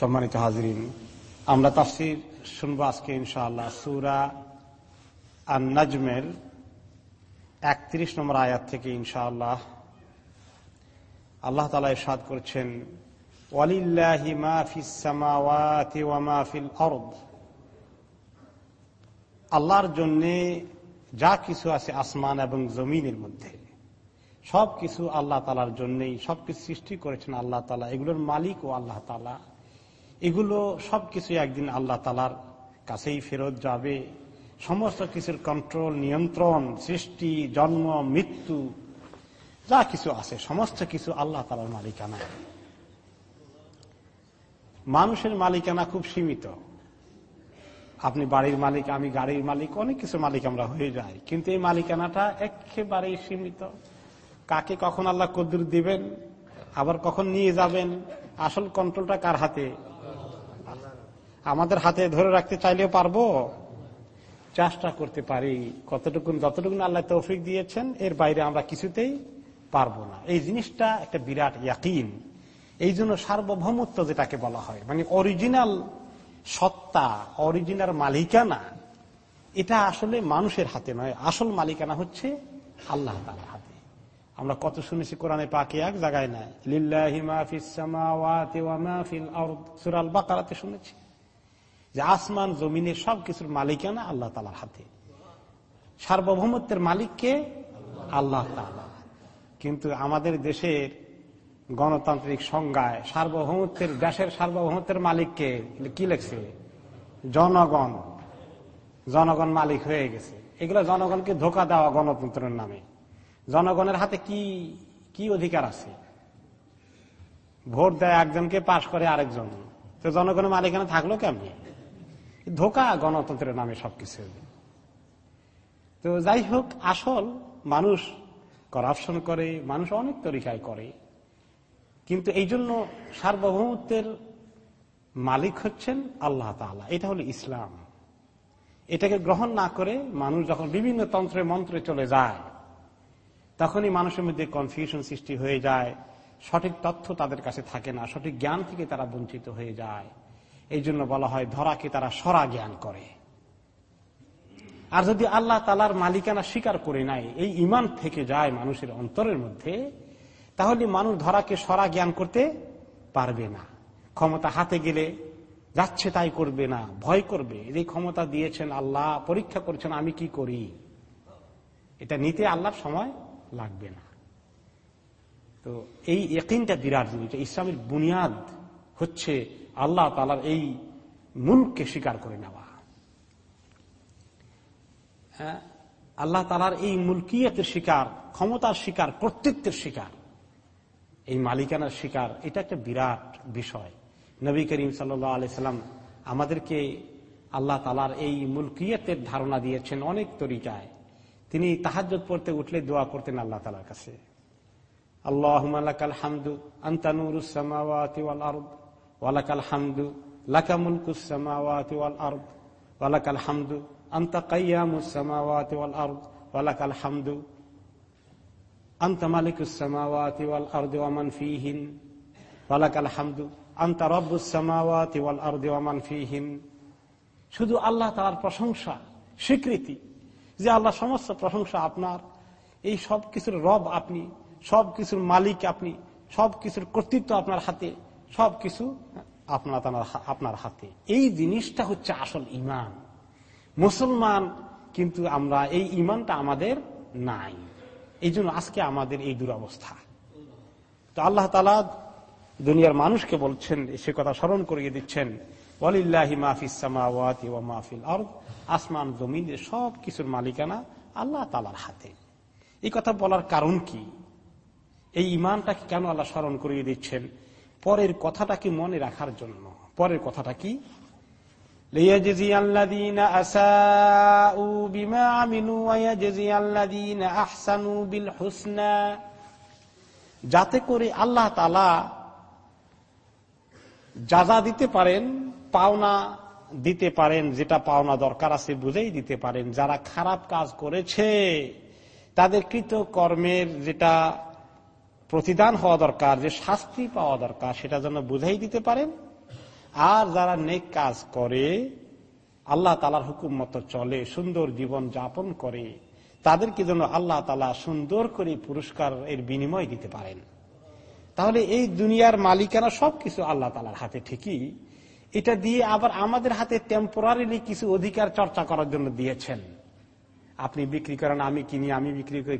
সম্মানিত হাজরিন, আমরা তাফসির শুনব আজকে ইনশাআল্লাহ সুরা আর একত্রিশ নম্বর আয়াত থেকে ইনশাআল্লাহ। আল্লাহ তালা ইরশাদ করছেন, ওয়ালিল্লাহি ওয়া আল্লাহর জন্যে যা কিছু আছে আসমান এবং জমিনের মধ্যে সব কিছু আল্লাহ তালার জন্যই, সবকিছু সৃষ্টি করেছেন আল্লাহ তালা এগুলোর মালিক ও আল্লাহ তালা এগুলো সবকিছু একদিন আল্লাহ তালার কাছেই ফেরত যাবে। সমস্ত কিছুর কন্ট্রোল নিয়ন্ত্রণ, সৃষ্টি, জন্ম, মৃত্যু, যা কিছু আছে, সমস্ত কিছু আল্লাহ তালার মালিকানা। মানুষের মালিকানা খুব সীমিত। আপনি বাড়ির মালিক, আমি গাড়ির মালিক, অনেক কিছু মালিক আমরা হয়ে যাই, কিন্তু এই মালিকানাটা একেবারেই সীমিত। কাকে কখন আল্লাহ কদ্দুর দিবেন, আবার কখন নিয়ে যাবেন, আসল কন্ট্রোলটা কার হাতে? আমাদের হাতে ধরে রাখতে চাইলেও পারব? চেষ্টা করতে পারি। কতটুকুন, যতটুকুন আল্লাহ তৌফিক দিয়েছেন, এর বাইরে আমরা কিছুতেই পারব না। এই জিনিসটা একটা বিরাট ইয়াকিন। এই জন্য সার্বভৌমত্ব যেটাকে বলা হয় মানে অরিজিনাল সত্তা অরিজিনাল মালিকানা, এটা আসলে মানুষের হাতে নয়, আসল মালিকানা হচ্ছে আল্লাহ তালার হাতে। আমরা কত শুনেছি কোরআনে পাকে এক জায়গায় নাই লিল্লাহিমাফিল বাকারাতে শুনেছি। যে আসমান জমিনের সব কিছুর মালিকানা আল্লাহ তালার হাতে। সার্বভৌমত্বের মালিককে আল্লাহ তালা কিন্তু আমাদের দেশের গণতান্ত্রিক সংজ্ঞায় সার্বভৌমত্বের, দেশের সার্বভৌমত্বের মালিককে কি লেখছে? জনগণ। জনগণ মালিক হয়ে গেছে। এগুলো জনগণকে ধোকা দেওয়া গণতন্ত্রের নামে। জনগণের হাতে কি কি অধিকার আছে? ভোট দেয় একজনকে, পাশ করে আরেকজন। তো জনগণের মালিকানা থাকল কেমনি? ধোকা গণতন্ত্রের নামে সবকিছু। তো যাই হোক আসল মানুষ করাপশন করে, মানুষ অনেক তরিকায় করে। কিন্তু এই জন্য সার্বভৌমত্বের মালিক হচ্ছেন আল্লাহ তালা এটা হলো ইসলাম। এটাকে গ্রহণ না করে মানুষ যখন বিভিন্ন তন্ত্রে মন্ত্রে চলে যায়, তখনই মানুষের মধ্যে কনফিউশন সৃষ্টি হয়ে যায়। সঠিক তথ্য তাদের কাছে থাকে না, সঠিক জ্ঞান থেকে তারা বঞ্চিত হয়ে যায়। এই জন্য বলা হয় ধরাকে তারা সরা জ্ঞান করে। আর যদি আল্লাহ তালার মালিকানা স্বীকার করে নাই এই ইমান থেকে যায় মানুষের অন্তরের মধ্যে, তাহলে মানুষ ধরাকে সরা জ্ঞান করতে পারবে না। ক্ষমতা হাতে গেলে যাচ্ছে তাই করবে না, ভয় করবে। এই ক্ষমতা দিয়েছেন আল্লাহ, পরীক্ষা করছেন, আমি কি করি? এটা নিতে আল্লাহর সময় লাগবে না। তো এই একিনটা বিরাট জিনিস। ইসলামের বুনিয়াদ হচ্ছে আল্লাহ তালার এই মুলকে স্বীকার করে নেওয়া। হ্যাঁ? আল্লাহ তালার এই মুলকিয়তের শিকার, ক্ষমতার শিকার, কর্তৃত্বের শিকার। এই মালিকানার শিকার, এটা একটা বিরাট বিষয়। নবী করিম সাল্লাম আমাদেরকে আল্লাহ তালার এই মুলকিয়তের ধারণা দিয়েছেন অনেক তরিকায়। তিনি তাহাজ্জত পড়তে উঠলে দোয়া করতেন আল্লাহ তালার কাছে। আল্লাহ হামদু আরদ। ওয়ালাকাল হামদু লাকামুল কুসামাওয়াতি ওয়াল আরদ, ওয়ালাকাল হামদু আন্তা কাইয়ামুস সামাওয়াতি ওয়াল আরদ, ওয়ালাকাল হামদু আন্তা মালিকুস সামাওয়াতি ওয়াল আরদি ওয়া মান ওয়ালাকাল হামদু আন্তা রাব্বুস সামাওয়াতি ওয়াল আরদি ওয়া মান ফীহিন। শুধু আল্লাহ তাআলার প্রশংসা, স্বীকৃতি যে আল্লাহ সমস্ত প্রশংসা আপনার। এই সব কিছুর রব আপনি, সব কিছুর মালিক আপনি, সব কিছুর কর্তৃত্ব আপনার হাতে। সব কিছু আপনার আপনার হাতে। এই জিনিসটা হচ্ছে আসল ইমান মুসলমান কিন্তু আমরা এই ইমানটা আমাদের নাই। এই আজকে আমাদের এই দুরবস্থা। তো আল্লাহ তালা দুনিয়ার মানুষকে বলছেন, সে কথা স্মরণ করিয়ে দিচ্ছেন আসমান জমিনের সব কিছুর মালিকানা আল্লাহ তালার হাতে। এই কথা বলার কারণ কি? এই ইমানটাকে কেন আল্লাহ স্মরণ করিয়ে দিচ্ছেন? পরের কথাটাকে মনে রাখার জন্য? পরের কথাটা কি? যাতে করে আল্লাহ তালা যা যা দিতে পারেন, পাওনা দিতে পারেন, যেটা পাওনা দরকার আছে বুঝেই দিতে পারেন। যারা খারাপ কাজ করেছে, তাদের কৃত কর্মের যেটা প্রতিদান হওয়া দরকার, যে শাস্তি পাওয়া দরকার, সেটা যেন বুঝাই দিতে পারেন। আর যারা নেক কাজ করে, আল্লাহ তালার হুকুম মতো চলে, সুন্দর জীবন যাপন করে, তাদেরকে যেন আল্লাহ তালা সুন্দর করে পুরস্কার এর বিনিময় দিতে পারেন। তাহলে এই দুনিয়ার মালিকানা সবকিছু আল্লাহ তালার হাতে ঠিকই। এটা দিয়ে আবার আমাদের হাতে টেম্পোরারিলি কিছু অধিকার চর্চা করার জন্য দিয়েছেন। আপনি বিক্রি করেন, আমি কিনি, আমি বিক্রি করি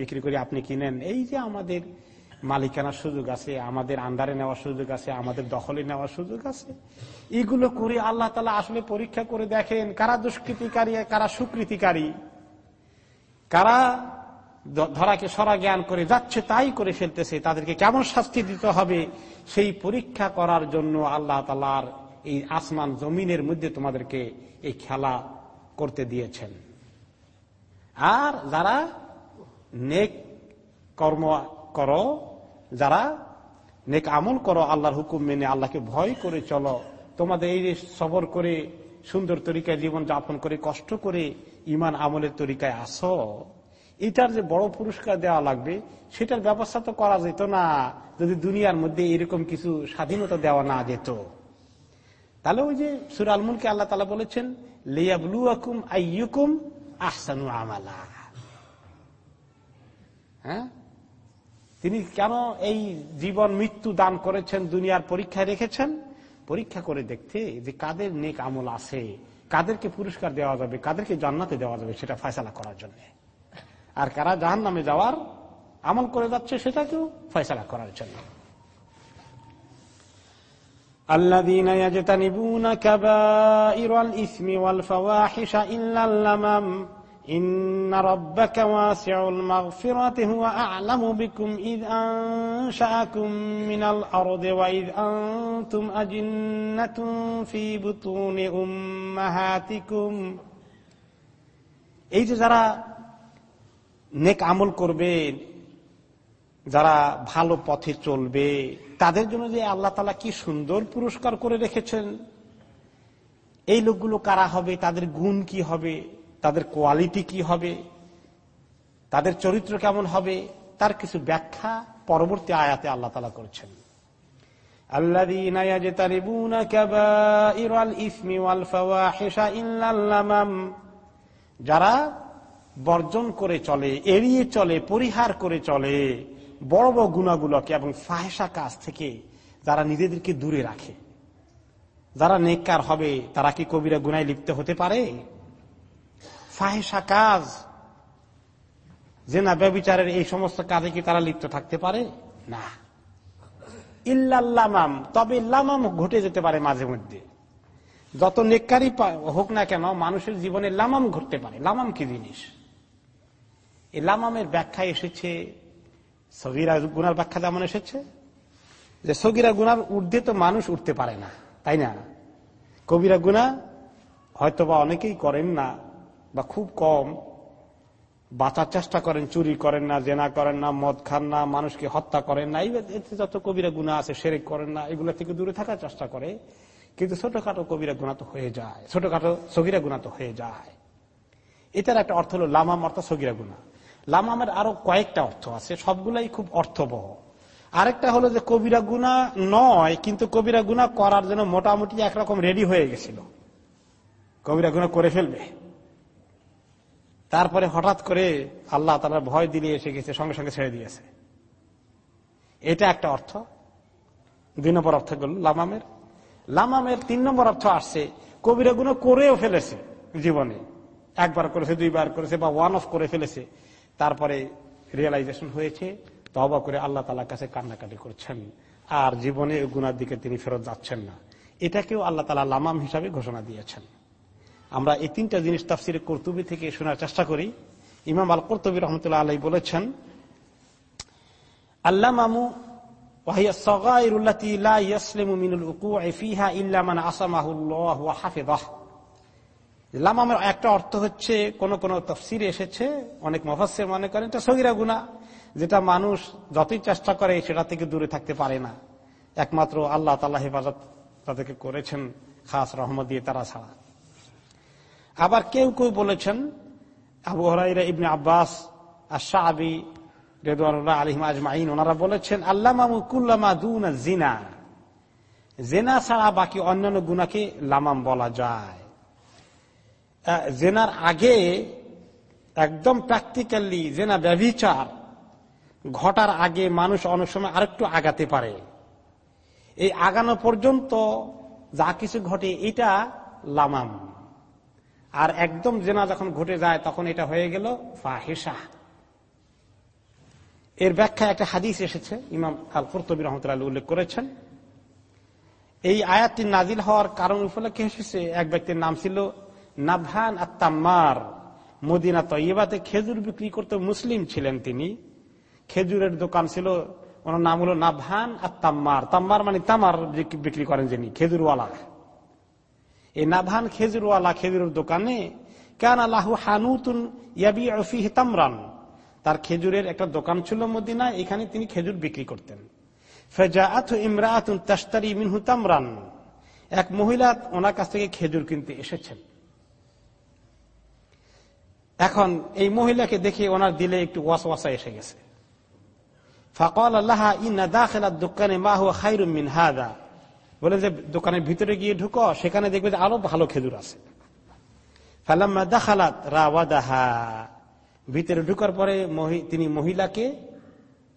বিক্রি করি, আপনি কিনেন। এই যে আমাদের মালিকানার সুযোগ আছে, আমাদের আন্দারে নেওয়ার সুযোগ আছে, আমাদের দখলে নেওয়ার সুযোগ আছে, এগুলো করে আল্লাহ তালা আসলে পরীক্ষা করে দেখেন কারা দুষ্কৃতিকারী, কারা সুকৃতিকারী। কারা ধরাকে সরা জ্ঞান করে যাচ্ছে তাই করে ফেলতেছে, তাদেরকে কেমন শাস্তি দিতে হবে, সেই পরীক্ষা করার জন্য আল্লাহ তালার এই আসমান জমিনের মধ্যে তোমাদেরকে এই খেলা করতে দিয়েছেন। আর যারা নেক কর্ম করো, যারা নেক আমল করো, আল্লাহর হুকুম মেনে আল্লাহকে ভয় করে চলো। তোমাদের এই সবর করে, সুন্দর তরিকায় জীবন যাপন করে, কষ্ট করে ইমান আমলের তরিকায় আসো। এটার যে বড় পুরস্কার দেওয়া লাগবে, সেটার ব্যবস্থা তো করা যেত না, যদি দুনিয়ার মধ্যে এরকম কিছু স্বাধীনতা দেওয়া না যেত। তাহলে ওই যে সুরালমুলকে আল্লাহ তালা বলেছেন লিয়াবলু আকুম আইয়ুকুম আহসানু আমালা। হ্যাঁ? তিনি কেন এই জীবন মৃত্যু দান করেছেন, দুনিয়ার পরীক্ষায় রেখেছেন? পরীক্ষা করে দেখতে যে কাদের নেক আমল আছে, কাদেরকে পুরস্কার দেওয়া যাবে, কাদেরকে জান্নাতে দেওয়া যাবে, সেটা ফয়সালা করার জন্য। আর কারা জাহান নামে যাওয়ার আমল করে যাচ্ছে, সেটাকেও ফয়সালা করার জন্য। الذين يجتنبون كبائر الإثم والفواحش إلا اللمم إن ربك واسع المغفرة هو أعلم بكم إذ أنشأكم من الأرض وإذ أنتم أجنة في بطون أمهاتكم এই যে যারা নেক আমল করবে যারা ভালো পথে চলবে তাদের জন্য যে আল্লাহ তালা কি সুন্দর পুরস্কার করে রেখেছেন? এই লোকগুলো কারা হবে? তাদের গুণ কি হবে? তাদের কোয়ালিটি কি হবে? তাদের চরিত্র কেমন হবে? তার কিছু ব্যাখ্যা পরবর্তী আয়াতে আল্লাহ তালা করছেন। যারা বর্জন করে চলে, এড়িয়ে চলে, পরিহার করে চলে বড় বড় গুণাগুলোকে এবং ফাহেসা কাজ থেকে যারা নিজেদেরকে দূরে রাখে। যারা নেককার হবে, তারা কি কবিরা গুনায় লিপ্ত হতে পারে? ফাহেসা কাজ যে না ব্যবচারের এই সমস্ত কাজে কি তারা লিপ্ত থাকতে পারে? না। ইল্লাল্লামাম তবে লামাম ঘটে যেতে পারে মাঝে মধ্যে। যত নেককারই হোক না কেন, মানুষের জীবনে লামাম ঘটতে পারে। লামাম কি জিনিস? এই লামামের ব্যাখ্যা এসেছে সগিরা গুনার ব্যাখ্যা যেমন এসেছে? যে সগিরা গুনার ঊর্ধ্বে তো মানুষ উঠতে পারে না, তাই না? কবিরা গুনা হয়তো বা অনেকেই করেন না, বা খুব কম। বাঁচার চেষ্টা করেন, চুরি করেন না, জেনা করেন না, মদ খান না, মানুষকে হত্যা করেন না এতে যত কবিরা গুণা আছে, সেরেক করেন না, এগুলো থেকে দূরে থাকার চেষ্টা করে। কিন্তু ছোটখাটো কবিরা গুণা তো হয়ে যায়, ছোটখাটো সগিরা গুণা তো হয়ে যায়। এটার একটা অর্থ হলো লামাম অর্থাৎ সগিরা গুণা লামামের আরও কয়েকটা অর্থ আছে, সবগুলাই খুব অর্থবহ। আরেকটা হলো যে কবিরা গুণা নয়, কিন্তু কবিরা গুণা করার জন্য মোটামুটি একরকম রেডি হয়ে গেছিল। কবিরা গুণা করে ফেলবে। তারপরে হঠাৎ করে আল্লাহ তারা ভয় দিলে এসে গেছে, সঙ্গে সঙ্গে ছেড়ে দিয়েছে। এটা একটা অর্থ। দুই নম্বর অর্থ গেল লামামের। লামামের তিন নম্বর অর্থ আসছে, কবিরা গুণ করেও ফেলেছে জীবনে। একবার করেছে, দুইবার করেছে, বা ওয়ান অফ করে ফেলেছে। তারপরে রিয়েলাইজেশন হয়েছে তবা করে আল্লাহ তালার কাছে কান্নাকাটি করছেন। আর জীবনে গুনার দিকে তিনি ফেরত যাচ্ছেন না। এটাকেও আল্লাহ তালা লামাম হিসাবে ঘোষণা দিয়েছেন। আমরা এই তিনটা জিনিস তাফসির কর্তুবী থেকে শোনার চেষ্টা করি। ইমাম আল কর্তুবী রহমতুল্লাহ আলাই বলেছেন আল্লাহ মামু লামামের একটা অর্থ হচ্ছে, কোন কোন তফসিরে এসেছে, অনেক মফাসের মনে করেন, এটা সগিরা গুণা যেটা মানুষ যতই চেষ্টা করে, সেটা থেকে দূরে থাকতে পারে না। একমাত্র আল্লাহ তাল্লাহ হেফাজত তাদেরকে করেছেন, খাস রহমত দিয়ে তারা ছাড়া। আবার কেউ কেউ বলেছেন, আবু হরাইরা ইবনে আব্বাস আশাহ আবি রেদুয়ানুল্লাহ আলিম আজমাইন, ওনারা বলেছেন আল্লাহ মামু কুল্লামা দুনা জিনা জেনা ছাড়া বাকি অন্যান্য গুণাকে লামাম বলা যায়। জেনার আগে একদম প্র্যাকটিক্যালি জেনা ব্যভিচার ঘটার আগে মানুষ অনেক সময় আরেকটু আগাতে পারে। এই আগানো পর্যন্ত যা কিছু ঘটে এটা লামাম। আর একদম জেনা যখন ঘটে যায়, তখন এটা হয়ে গেল ফাহেসা এর ব্যাখ্যা একটা হাদিস এসেছে, ইমাম আল কর্তবী রহমতুল্লাহ উল্লেখ করেছেন। এই আয়াতটি নাজিল হওয়ার কারণ উপলক্ষে এসেছে, এক ব্যক্তির নাম ছিল নাভান আত্মাম্মার মদিনা তৈবাতে খেজুর বিক্রি করতে মুসলিম ছিলেন তিনি। খেজুরের দোকান ছিল, ওনার নাম হলো নাভান আর তাম্মার। তাম্মার মানে তামার বিক্রি করেন যিনি, খেজুরওয়ালা। এই নাভান খেজুরওয়ালা খেজুরের দোকানে কেন আল্লাহ হানুতুন ইয়াবি অফিহ তামরান। তার খেজুরের একটা দোকান ছিল মদিনা এখানে তিনি খেজুর বিক্রি করতেন। এক মহিলা ওনার কাছ থেকে খেজুর কিনতে এসেছেন। এখন এই মহিলাকে দেখে ওনার দিলে একটু ওয়াসওয়াসা এসে গেছে। ফকল আল্লাহ, ইন্না দাখেলার দোকানে মা হুয়া খাইরুম মিন হাদা। বলে যে, দোকানের ভিতরে গিয়ে ঢুকো, সেখানে দেখবে যে আরও ভালো খেজুর আছে। ফালাম্মা দাখালাত রাওয়াদাহা। ভিতরে ঢুকার পরে তিনি মহিলাকে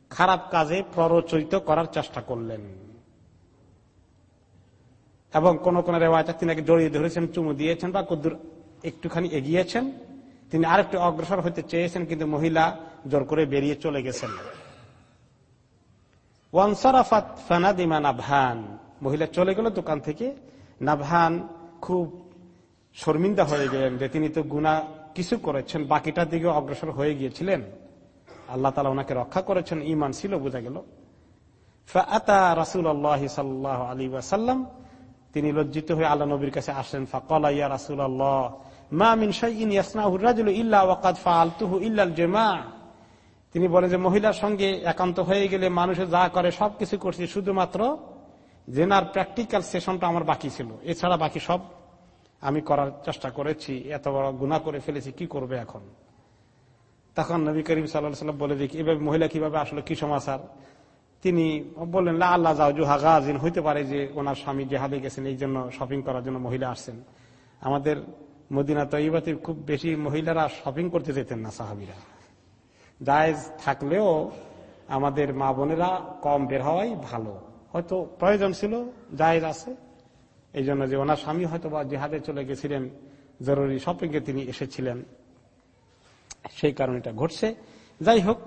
খারাপ কাজে প্ররোচিত করার চেষ্টা করলেন। এবং কোন কোন রেওয়ায়তা তিনি জড়িয়ে ধরেছেন, চুমু দিয়েছেন বা কদ্দুর একটুখানি এগিয়েছেন। তিনি আরেকটু অগ্রসর হতে চেয়েছেন, কিন্তু মহিলা জোর করে বেরিয়ে চলে গেছেন। ওয়ানসারাফাত ফানাদিমা নাভান। মহিলা চলে গেল দোকান থেকে। নাভান খুব শর্মিন্দা হয়ে গেলেন যে তিনি তো গুণা কিছু করেছেন, বাকিটার দিকে অগ্রসর হয়ে গিয়েছিলেন। আল্লাহ তালা ওনাকে রক্ষা করেছেন ইমান ছিল, বোঝা গেল। আলী ওয়াসাল্লাম, তিনি লজ্জিত হয়ে আল্লাহ নবীর কাছে আসেন ফাকলা ইয়া রাসুল আল্লাহ মা তিনি বলেন যে, মহিলার সঙ্গে একান্ত হয়ে গেলে মানুষের যা করে, সবকিছু করছি। শুধুমাত্র জেনার প্র্যাকটিক্যাল সেশনটা আমার বাকি ছিল। এছাড়া বাকি সব আমি করার চেষ্টা করেছি। এত বড় গুণা করে ফেলেছি, কি করবে এখন? তখন নবী করিম সাল্লাহ সাল্লাম বলে দেখি, এভাবে মহিলা কীভাবে আসলে, কি সমাচার? তিনি বললেন আল্লাহ যাও, জুহা গাজিন। হইতে পারে যে, ওনার স্বামী জেহাদে গেছেন এই জন্য শপিং করার জন্য মহিলা আসছেন। আমাদের মদিনা তৈবাতে খুব বেশি মহিলারা শপিং করতে যেতেন না সাহাবিরা। জায়েজ থাকলেও আমাদের মা বোনেরা কম বের হওয়াই ভালো। হয়তো প্রয়োজন ছিল, জায়েজ আছে। এই জন্য যে ওনার স্বামী হয়তো বা জেহাদে চলে গেছিলেন, জরুরি শপিংয়ে তিনি এসেছিলেন। সেই কারণে এটা ঘটছে। যাই হোক,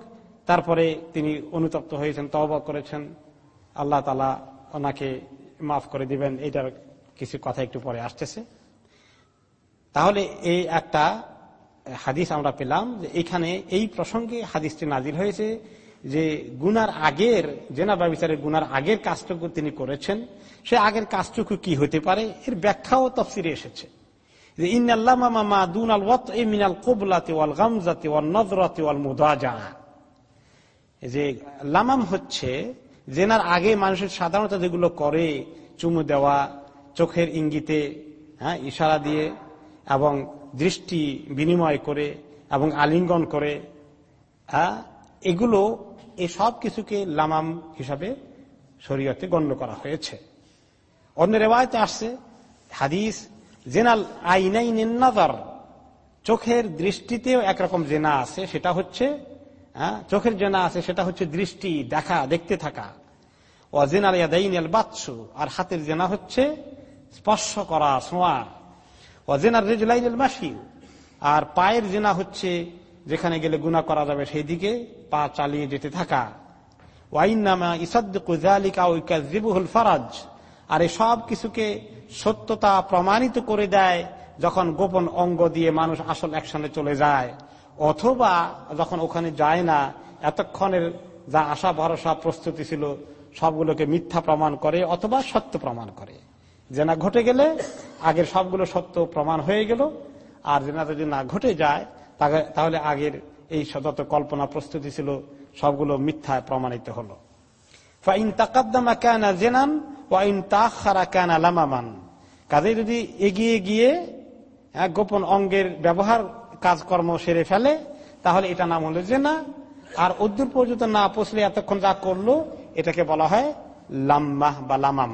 তারপরে তিনি অনুতপ্ত হয়েছেন তহবা করেছেন। আল্লাহ তালা ওনাকে মাফ করে দিবেন, এইটার কিছু কথা একটু পরে আসতেছে। তাহলে এই একটা হাদিস আমরা পেলাম যে এখানে এই প্রসঙ্গে হাদিসটি নাজির হয়েছে যে গুনার আগের জেনা ব্যবচারের গুনার আগের কাজটুকু তিনি করেছেন। সে আগের কাজটুকু কি হতে পারে? এর ব্যাখ্যাও তফসিরে এসেছে। যে আল ওয়াত মিনাল যে লামাম হচ্ছে জেনার আগে মানুষের সাধারণত যেগুলো করে, চুমু দেওয়া, চোখের ইঙ্গিতে হ্যাঁ ইশারা দিয়ে এবং দৃষ্টি বিনিময় করে এবং আলিঙ্গন করে এগুলো এই সব কিছুকে লামাম হিসাবে শরীয়তে গণ্য করা হয়েছে। অন্য রেওয়ায়তে আসছে, হাদিস, জেনাল আইনাই নাজার, চোখের দৃষ্টিতেও একরকম জেনা আছে, সেটা হচ্ছে চোখের জেনা আছে, সেটা হচ্ছে দৃষ্টি, দেখা, দেখতে থাকা। ও জেনাল ইয়াদাইন বাৎসু আর হাতের জেনা হচ্ছে স্পর্শ করা ছোঁয়া অজেনার রেজলাইল মাসি আর পায়ের জেনা হচ্ছে যেখানে গেলে গুণা করা যাবে সেই দিকে পা চালিয়ে যেতে থাকা। ওয়াইন নামা ইসাদুল ফারাজ। আর এই সব কিছুকে সত্যতা প্রমাণিত করে দেয় যখন গোপন অঙ্গ দিয়ে মানুষ আসল অ্যাকশনে চলে যায়। অথবা যখন ওখানে যায় না, এতক্ষণের যা আশা ভরসা প্রস্তুতি ছিল, সবগুলোকে মিথ্যা প্রমাণ করে অথবা সত্য প্রমাণ করে। জেনা ঘটে গেলে, আগের সবগুলো সত্য প্রমাণ হয়ে গেল, আর জেনা যদি না ঘটে যায় তাহলে আগের এই যত কল্পনা প্রস্তুতি ছিল, সবগুলো মিথ্যায় প্রমাণিত হলো। জেনান লামামান কাজে যদি এগিয়ে গিয়ে গোপন অঙ্গের ব্যবহার, কাজকর্ম সেরে ফেলে, তাহলে এটা নাম হলো জেনা। আর অদ্দূর পর্যন্ত না পৌঁছলে এতক্ষণ যা করল, এটাকে বলা হয় লাম্মাহ বা লামাম।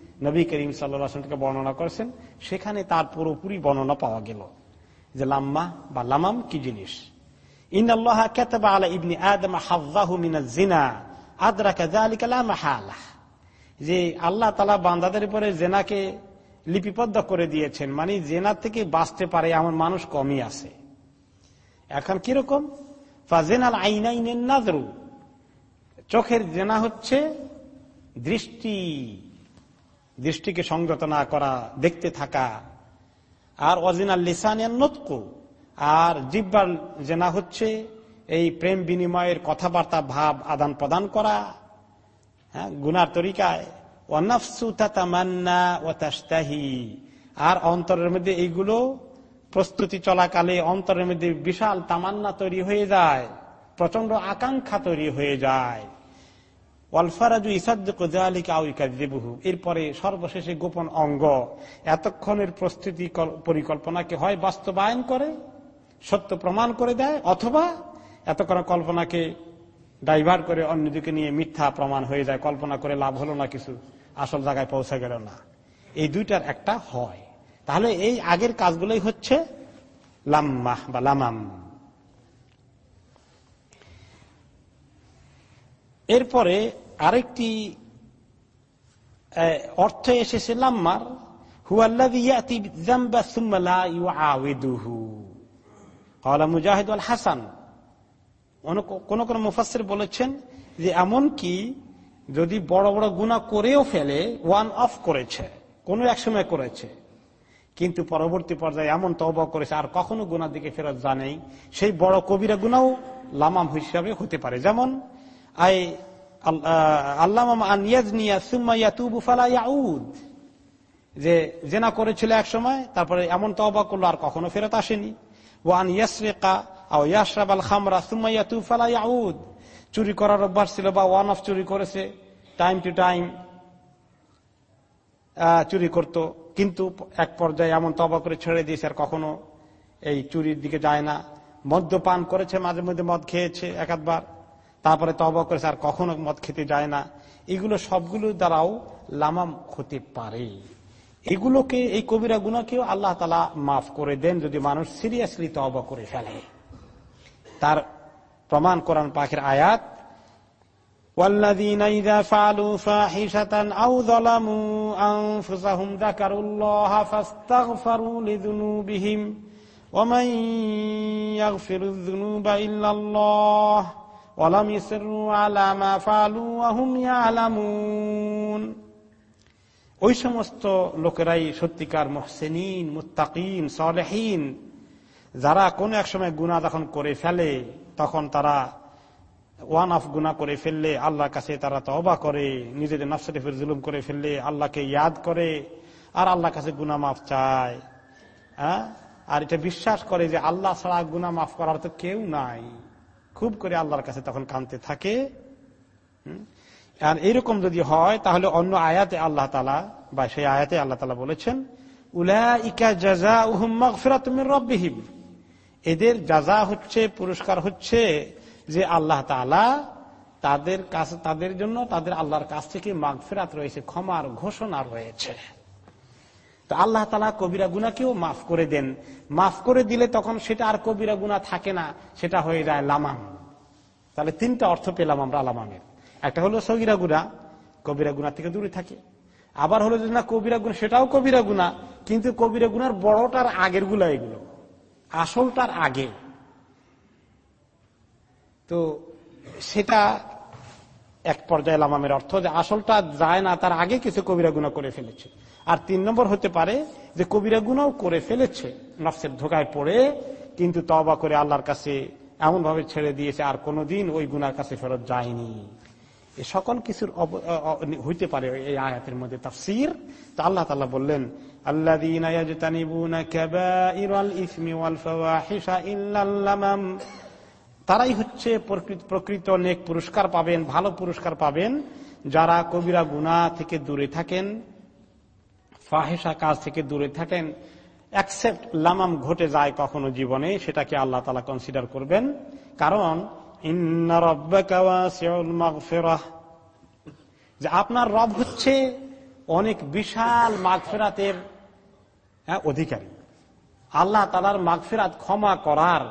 নবী করিম সাল্লাহকে বর্ণনা করেছেন, সেখানে তার পুরোপুরি বর্ণনা পাওয়া গেল। যে লাম্মা বা লামাম কি জিনিস? জিনা যে আল্লাহ তালা বান্দাদের উপরে জেনাকে লিপিবদ্ধ করে দিয়েছেন মানে জেনার থেকে বাঁচতে পারে এমন মানুষ কমই আছে। এখন কীরকম ফাজেনাল আইনাইনের নাজরু। চোখের জেনা হচ্ছে দৃষ্টি। দৃষ্টিকে সংযত না করা, দেখতে থাকা। আর অজিনাল লিসানিয়ান নতকু। আর জিব্বার জেনা হচ্ছে এই প্রেম বিনিময়ের কথাবার্তা, ভাব, আদান প্রদান করা। হ্যাঁ গুনার তরিকায়। আর অন্তরের মধ্যে এইগুলো প্রস্তুতি চলাকালে অন্তরের মধ্যে বিশাল তামান্না তৈরি হয়ে যায় প্রচণ্ড আকাঙ্ক্ষা তৈরি হয়ে যায়। এরপরে সর্বশেষে গোপন অঙ্গ। এতক্ষণের প্রস্তুতি পরিকল্পনাকে হয়? বাস্তবায়ন করে, সত্য প্রমাণ করে দেয়, অথবা এতক্ষণ কল্পনাকে ডাইভার্ট করে অন্যদিকে নিয়ে মিথ্যা প্রমাণ হয়ে যায়, কল্পনা করে লাভ হলো না কিছু, আসল জায়গায় পৌঁছে গেল না। এই দুইটার একটা হয়। তাহলে এই আগের কাজগুলোই হচ্ছে লাম্মাহ বা লামাম। এরপরে আরেকটি অর্থ এসেছে, লাম্মার মুজাহিদ আল হাসান। কোন কোন মুফাসির বলেছেন যে, এমন কি যদি বড় বড় গুণা করেও ফেলে, ওয়ান অফ করেছে, কোনো এক সময় করেছে, কিন্তু পরবর্তী পর্যায়ে এমন তব করেছে, আর কখনো গুনার দিকে ফেরত জানেই সেই বড় কবিরা গুণাও লামাম হিসাবে হতে পারে। যেমন আই যে জেনা করেছিল এক সময়, তারপরে এমন তবা করল, আর কখনো ফেরত আসেনি। ওয়ান ইয়াসরেকা খামরা সুমাইয়া তুফালা ইয়াউদ। চুরি করার অভ্যাস ছিল বা ওয়ান অফ চুরি করেছে টাইম টু টাইম চুরি করত। কিন্তু এক পর্যায়ে এমন তবা করে ছেড়ে দিয়েছে, আর কখনো এই চুরির দিকে যায় না। মদ্যপান করেছে, মাঝে মধ্যে মদ খেয়েছে একাধবার তারপরে তবা করেছে আর কখনো মদ খেতে যায় না এগুলো সবগুলো দ্বারাও লামাম হতে পারে এগুলোকে এই কবিরা গুণাকেও আল্লাহ তালা মাফ করে দেন যদি মানুষ সিরিয়াসলি তবা করে ফেলে তার প্রমাণ করান পাখির আয়াত والذين إذا فعلوا فاحشة أو ظلموا أنفسهم ذكروا الله فاستغفروا لذنوبهم ومن يغفر الذنوب إلا الله আহমিয়া আলামুন ওই সমস্ত লোকেরাই সত্যিকার মহসেনিন মুতাকিন সলেহীন। যারা কোনো এক সময় গুণা যখন করে ফেলে, তখন তারা ওয়ান অফ গুণা করে ফেললে আল্লাহর কাছে তারা তবা করে, নিজেদের নফসারিফের জুলুম করে ফেললে আল্লাহকে ইয়াদ করে, আর আল্লাহর কাছে গুণা মাফ চায়। হ্যাঁ? আর এটা বিশ্বাস করে যে আল্লাহ ছাড়া গুণা মাফ করার তো কেউ নাই। খুব করে আল্লাহর কাছে তখন কানতে থাকে আর এরকম যদি হয়, তাহলে অন্য আয়াতে আল্লাহ তালা বা সেই আয়াতে আল্লাহ তালা বলেছেন এদের যাজা হচ্ছে, পুরস্কার হচ্ছে যে আল্লাহ তাদের কাছে, তাদের জন্য তাদের আল্লাহর কাছ থেকে মাঘ ফেরাত রয়েছে, ক্ষমার ঘোষণা রয়েছে। তো আল্লাহ তালা কবিরা গুনাকেও মাফ করে দেন। মাফ করে দিলে তখন সেটা আর কবিরা গুনা থাকে না, সেটা হয়ে যায় লামাম তাহলে তিনটা অর্থ পেলাম আমরা লামামের একটা হলো সগিরা গুনা কবিরা গুনা থেকে দূরে থাকে। আবার হলো যে না, কবিরা গুণা সেটাও কবিরা গুণা কিন্তু কবিরা গুনার বড়টার আগেরগুলা এগুলো। আসলটার আগে। তো সেটা এক পর্যায়ে লামামের অর্থ যে আসলটা যায় না, তার আগে কিছু কবিরা গুণা করে ফেলেছে। আর তিন নম্বর হতে পারে যে কবিরা গুণাও করে ফেলেছে, নফসের ধোকায় পড়ে, কিন্তু তবা করে আল্লাহর কাছে এমন ভাবে ছেড়ে দিয়েছে, আর কোনোদিন ওই গুনার কাছে ফেরত যায়নি। এ সকল কিছুর হইতে পারে এই আয়াতের মধ্যে তাফসির। তো আল্লাহ তালা বললেন তারাই হচ্ছে প্রকৃত নেক পুরস্কার পাবেন, ভালো পুরস্কার পাবেন যারা কবিরা গুনা থেকে দূরে থাকেন। ফাহেসা কাজ থেকে দূরে থাকেন। অ্যাকসেপ্ট লামাম ঘটে যায় কখনো জীবনে সেটাকে আল্লাহ তালা কনসিডার করবেন। কারণ যে আপনার রব হচ্ছে অনেক বিশাল মাগফেরাতের হ্যাঁ, অধিকারী। আল্লাহ তালার মাগফেরাত ক্ষমা করার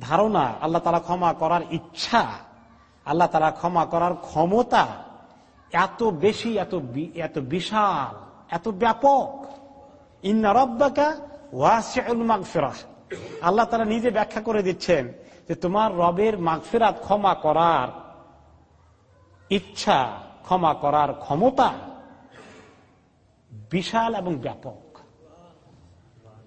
ধারণা আল্লাহ তালা ক্ষমা করার ইচ্ছা আল্লাহ তালা ক্ষমা করার ক্ষমতা এত বেশি, এত এত বিশাল, এত ব্যাপক। ইন্না রব্বাকা ওয়াসিউল মাগফিরাহ আল্লাহ তারা নিজে ব্যাখ্যা করে দিচ্ছেন যে তোমার রবের মাগফিরাত ক্ষমা করার ইচ্ছা, ক্ষমা করার ক্ষমতা বিশাল এবং ব্যাপক।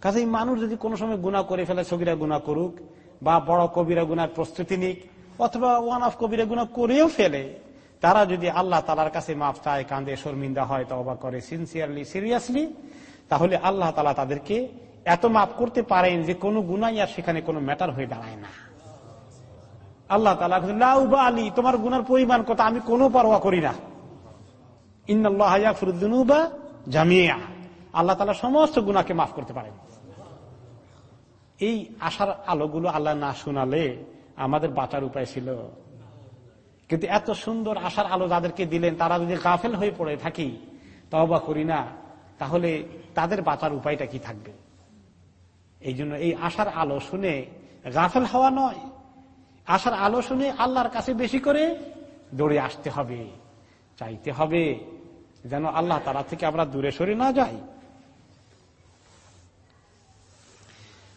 কাজেই মানুষ যদি কোনো সময় গুণা করে ফেলে, সগিরা গুণা করুক, বা বড় কবিরা গুনার প্রস্তুতি নিক, অথবা ওয়ান অফ কবিরা গুণা করেও ফেলে তারা যদি আল্লাহ তালার কাছে মাফ চায় কান্দে শর্মিন্দা হয় তবা করে সিনসিয়ারলি সিরিয়াসলি তাহলে আল্লাহ তালা তাদেরকে এত মাফ করতে পারেন যে কোনো গুনাই আর সেখানে কোনো ম্যাটার হয়ে দাঁড়ায় না। আল্লাহ তালা আলী তোমার গুনার পরিমাণ কত? আমি কোনো পরোয়া করি না। জামিয়া আল্লাহ তালা সমস্ত গুনাকে মাফ করতে পারেন। এই আশার আলোগুলো আল্লাহ না শোনালে আমাদের বাঁচার উপায় ছিল কিন্তু এত সুন্দর আশার আলো যাদেরকে দিলেন, তারা যদি গাফেল হয়ে পড়ে থাকি তবা করি না, তাহলে তাদের বাঁচার উপায়টা কি থাকবে? এই জন্য এই আশার আলো শুনে গাফেল হওয়া নয়, আশার আলো শুনে আল্লাহর কাছে বেশি করে দৌড়ে আসতে হবে, চাইতে হবে যেন আল্লাহ তারা থেকে আমরা দূরে সরে না যাই।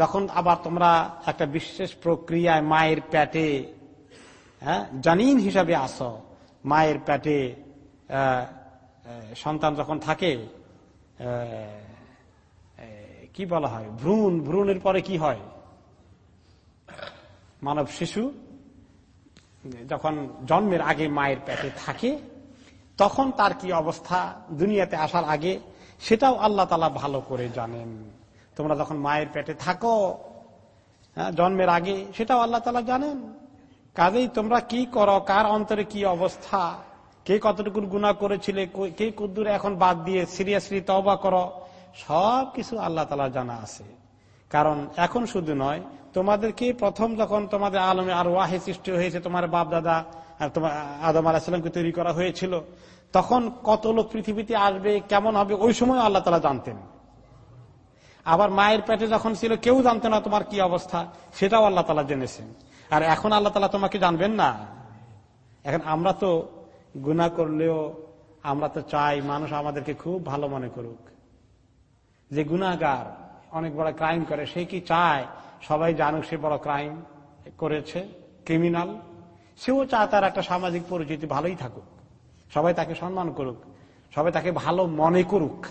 যখন আবার তোমরা একটা বিশেষ প্রক্রিয়ায় মায়ের প্যাটে হ্যাঁ জানিন হিসাবে আসো, মায়ের প্যাটে সন্তান যখন থাকে কি বলা হয়, ভ্রূণ, ভ্রূণের পরে কি হয়? মানব শিশু, যখন জন্মের আগে মায়ের পেটে থাকে, তখন তার কি অবস্থা দুনিয়াতে আসার আগে, সেটাও আল্লাহ তালা ভালো করে জানেন। তোমরা যখন মায়ের পেটে থাকো হ্যাঁ, জন্মের আগে সেটাও আল্লাহ তালা জানেন। কাজেই তোমরা কি করো? কার অন্তরে কি অবস্থা? কে কতটুকু গুণা করেছিলে? কে কুদ্দুরে এখন বাদ দিয়ে সিরিয়াসলি তবা করো? সব কিছু আল্লাহ তালা জানা আছে। কারণ এখন শুধু নয় তোমাদেরকে প্রথম যখন তোমাদের আলমে আর ওয়াহে সৃষ্টি হয়েছে তোমার বাপ দাদা আর তোমার আদম আলাহিসামকে তৈরি করা হয়েছিল তখন কত লোক পৃথিবীতে আসবে কেমন হবে ওই সময় আল্লাহ তালা জানতেন। আবার মায়ের পেটে যখন ছিল, কেউ জানতো না তোমার কি অবস্থা। সেটাও আল্লাহ তালা জেনেছেন। আর এখন আল্লাহ তালা তোমাকে জানবেন না? এখন আমরা তো গুণা করলেও আমরা তো চাই মানুষ আমাদেরকে খুব ভালো মনে করুক। যে গুণাগার অনেক বড় ক্রাইম করে, সে কি চায়? সবাই জানুক সে বড় ক্রাইম করেছে ক্রিমিনাল সেও চায় তার একটা সামাজিক পরিচিতি ভালোই থাকুক। সবাই তাকে সম্মান করুক। সবাই তাকে ভালো মনে করুক।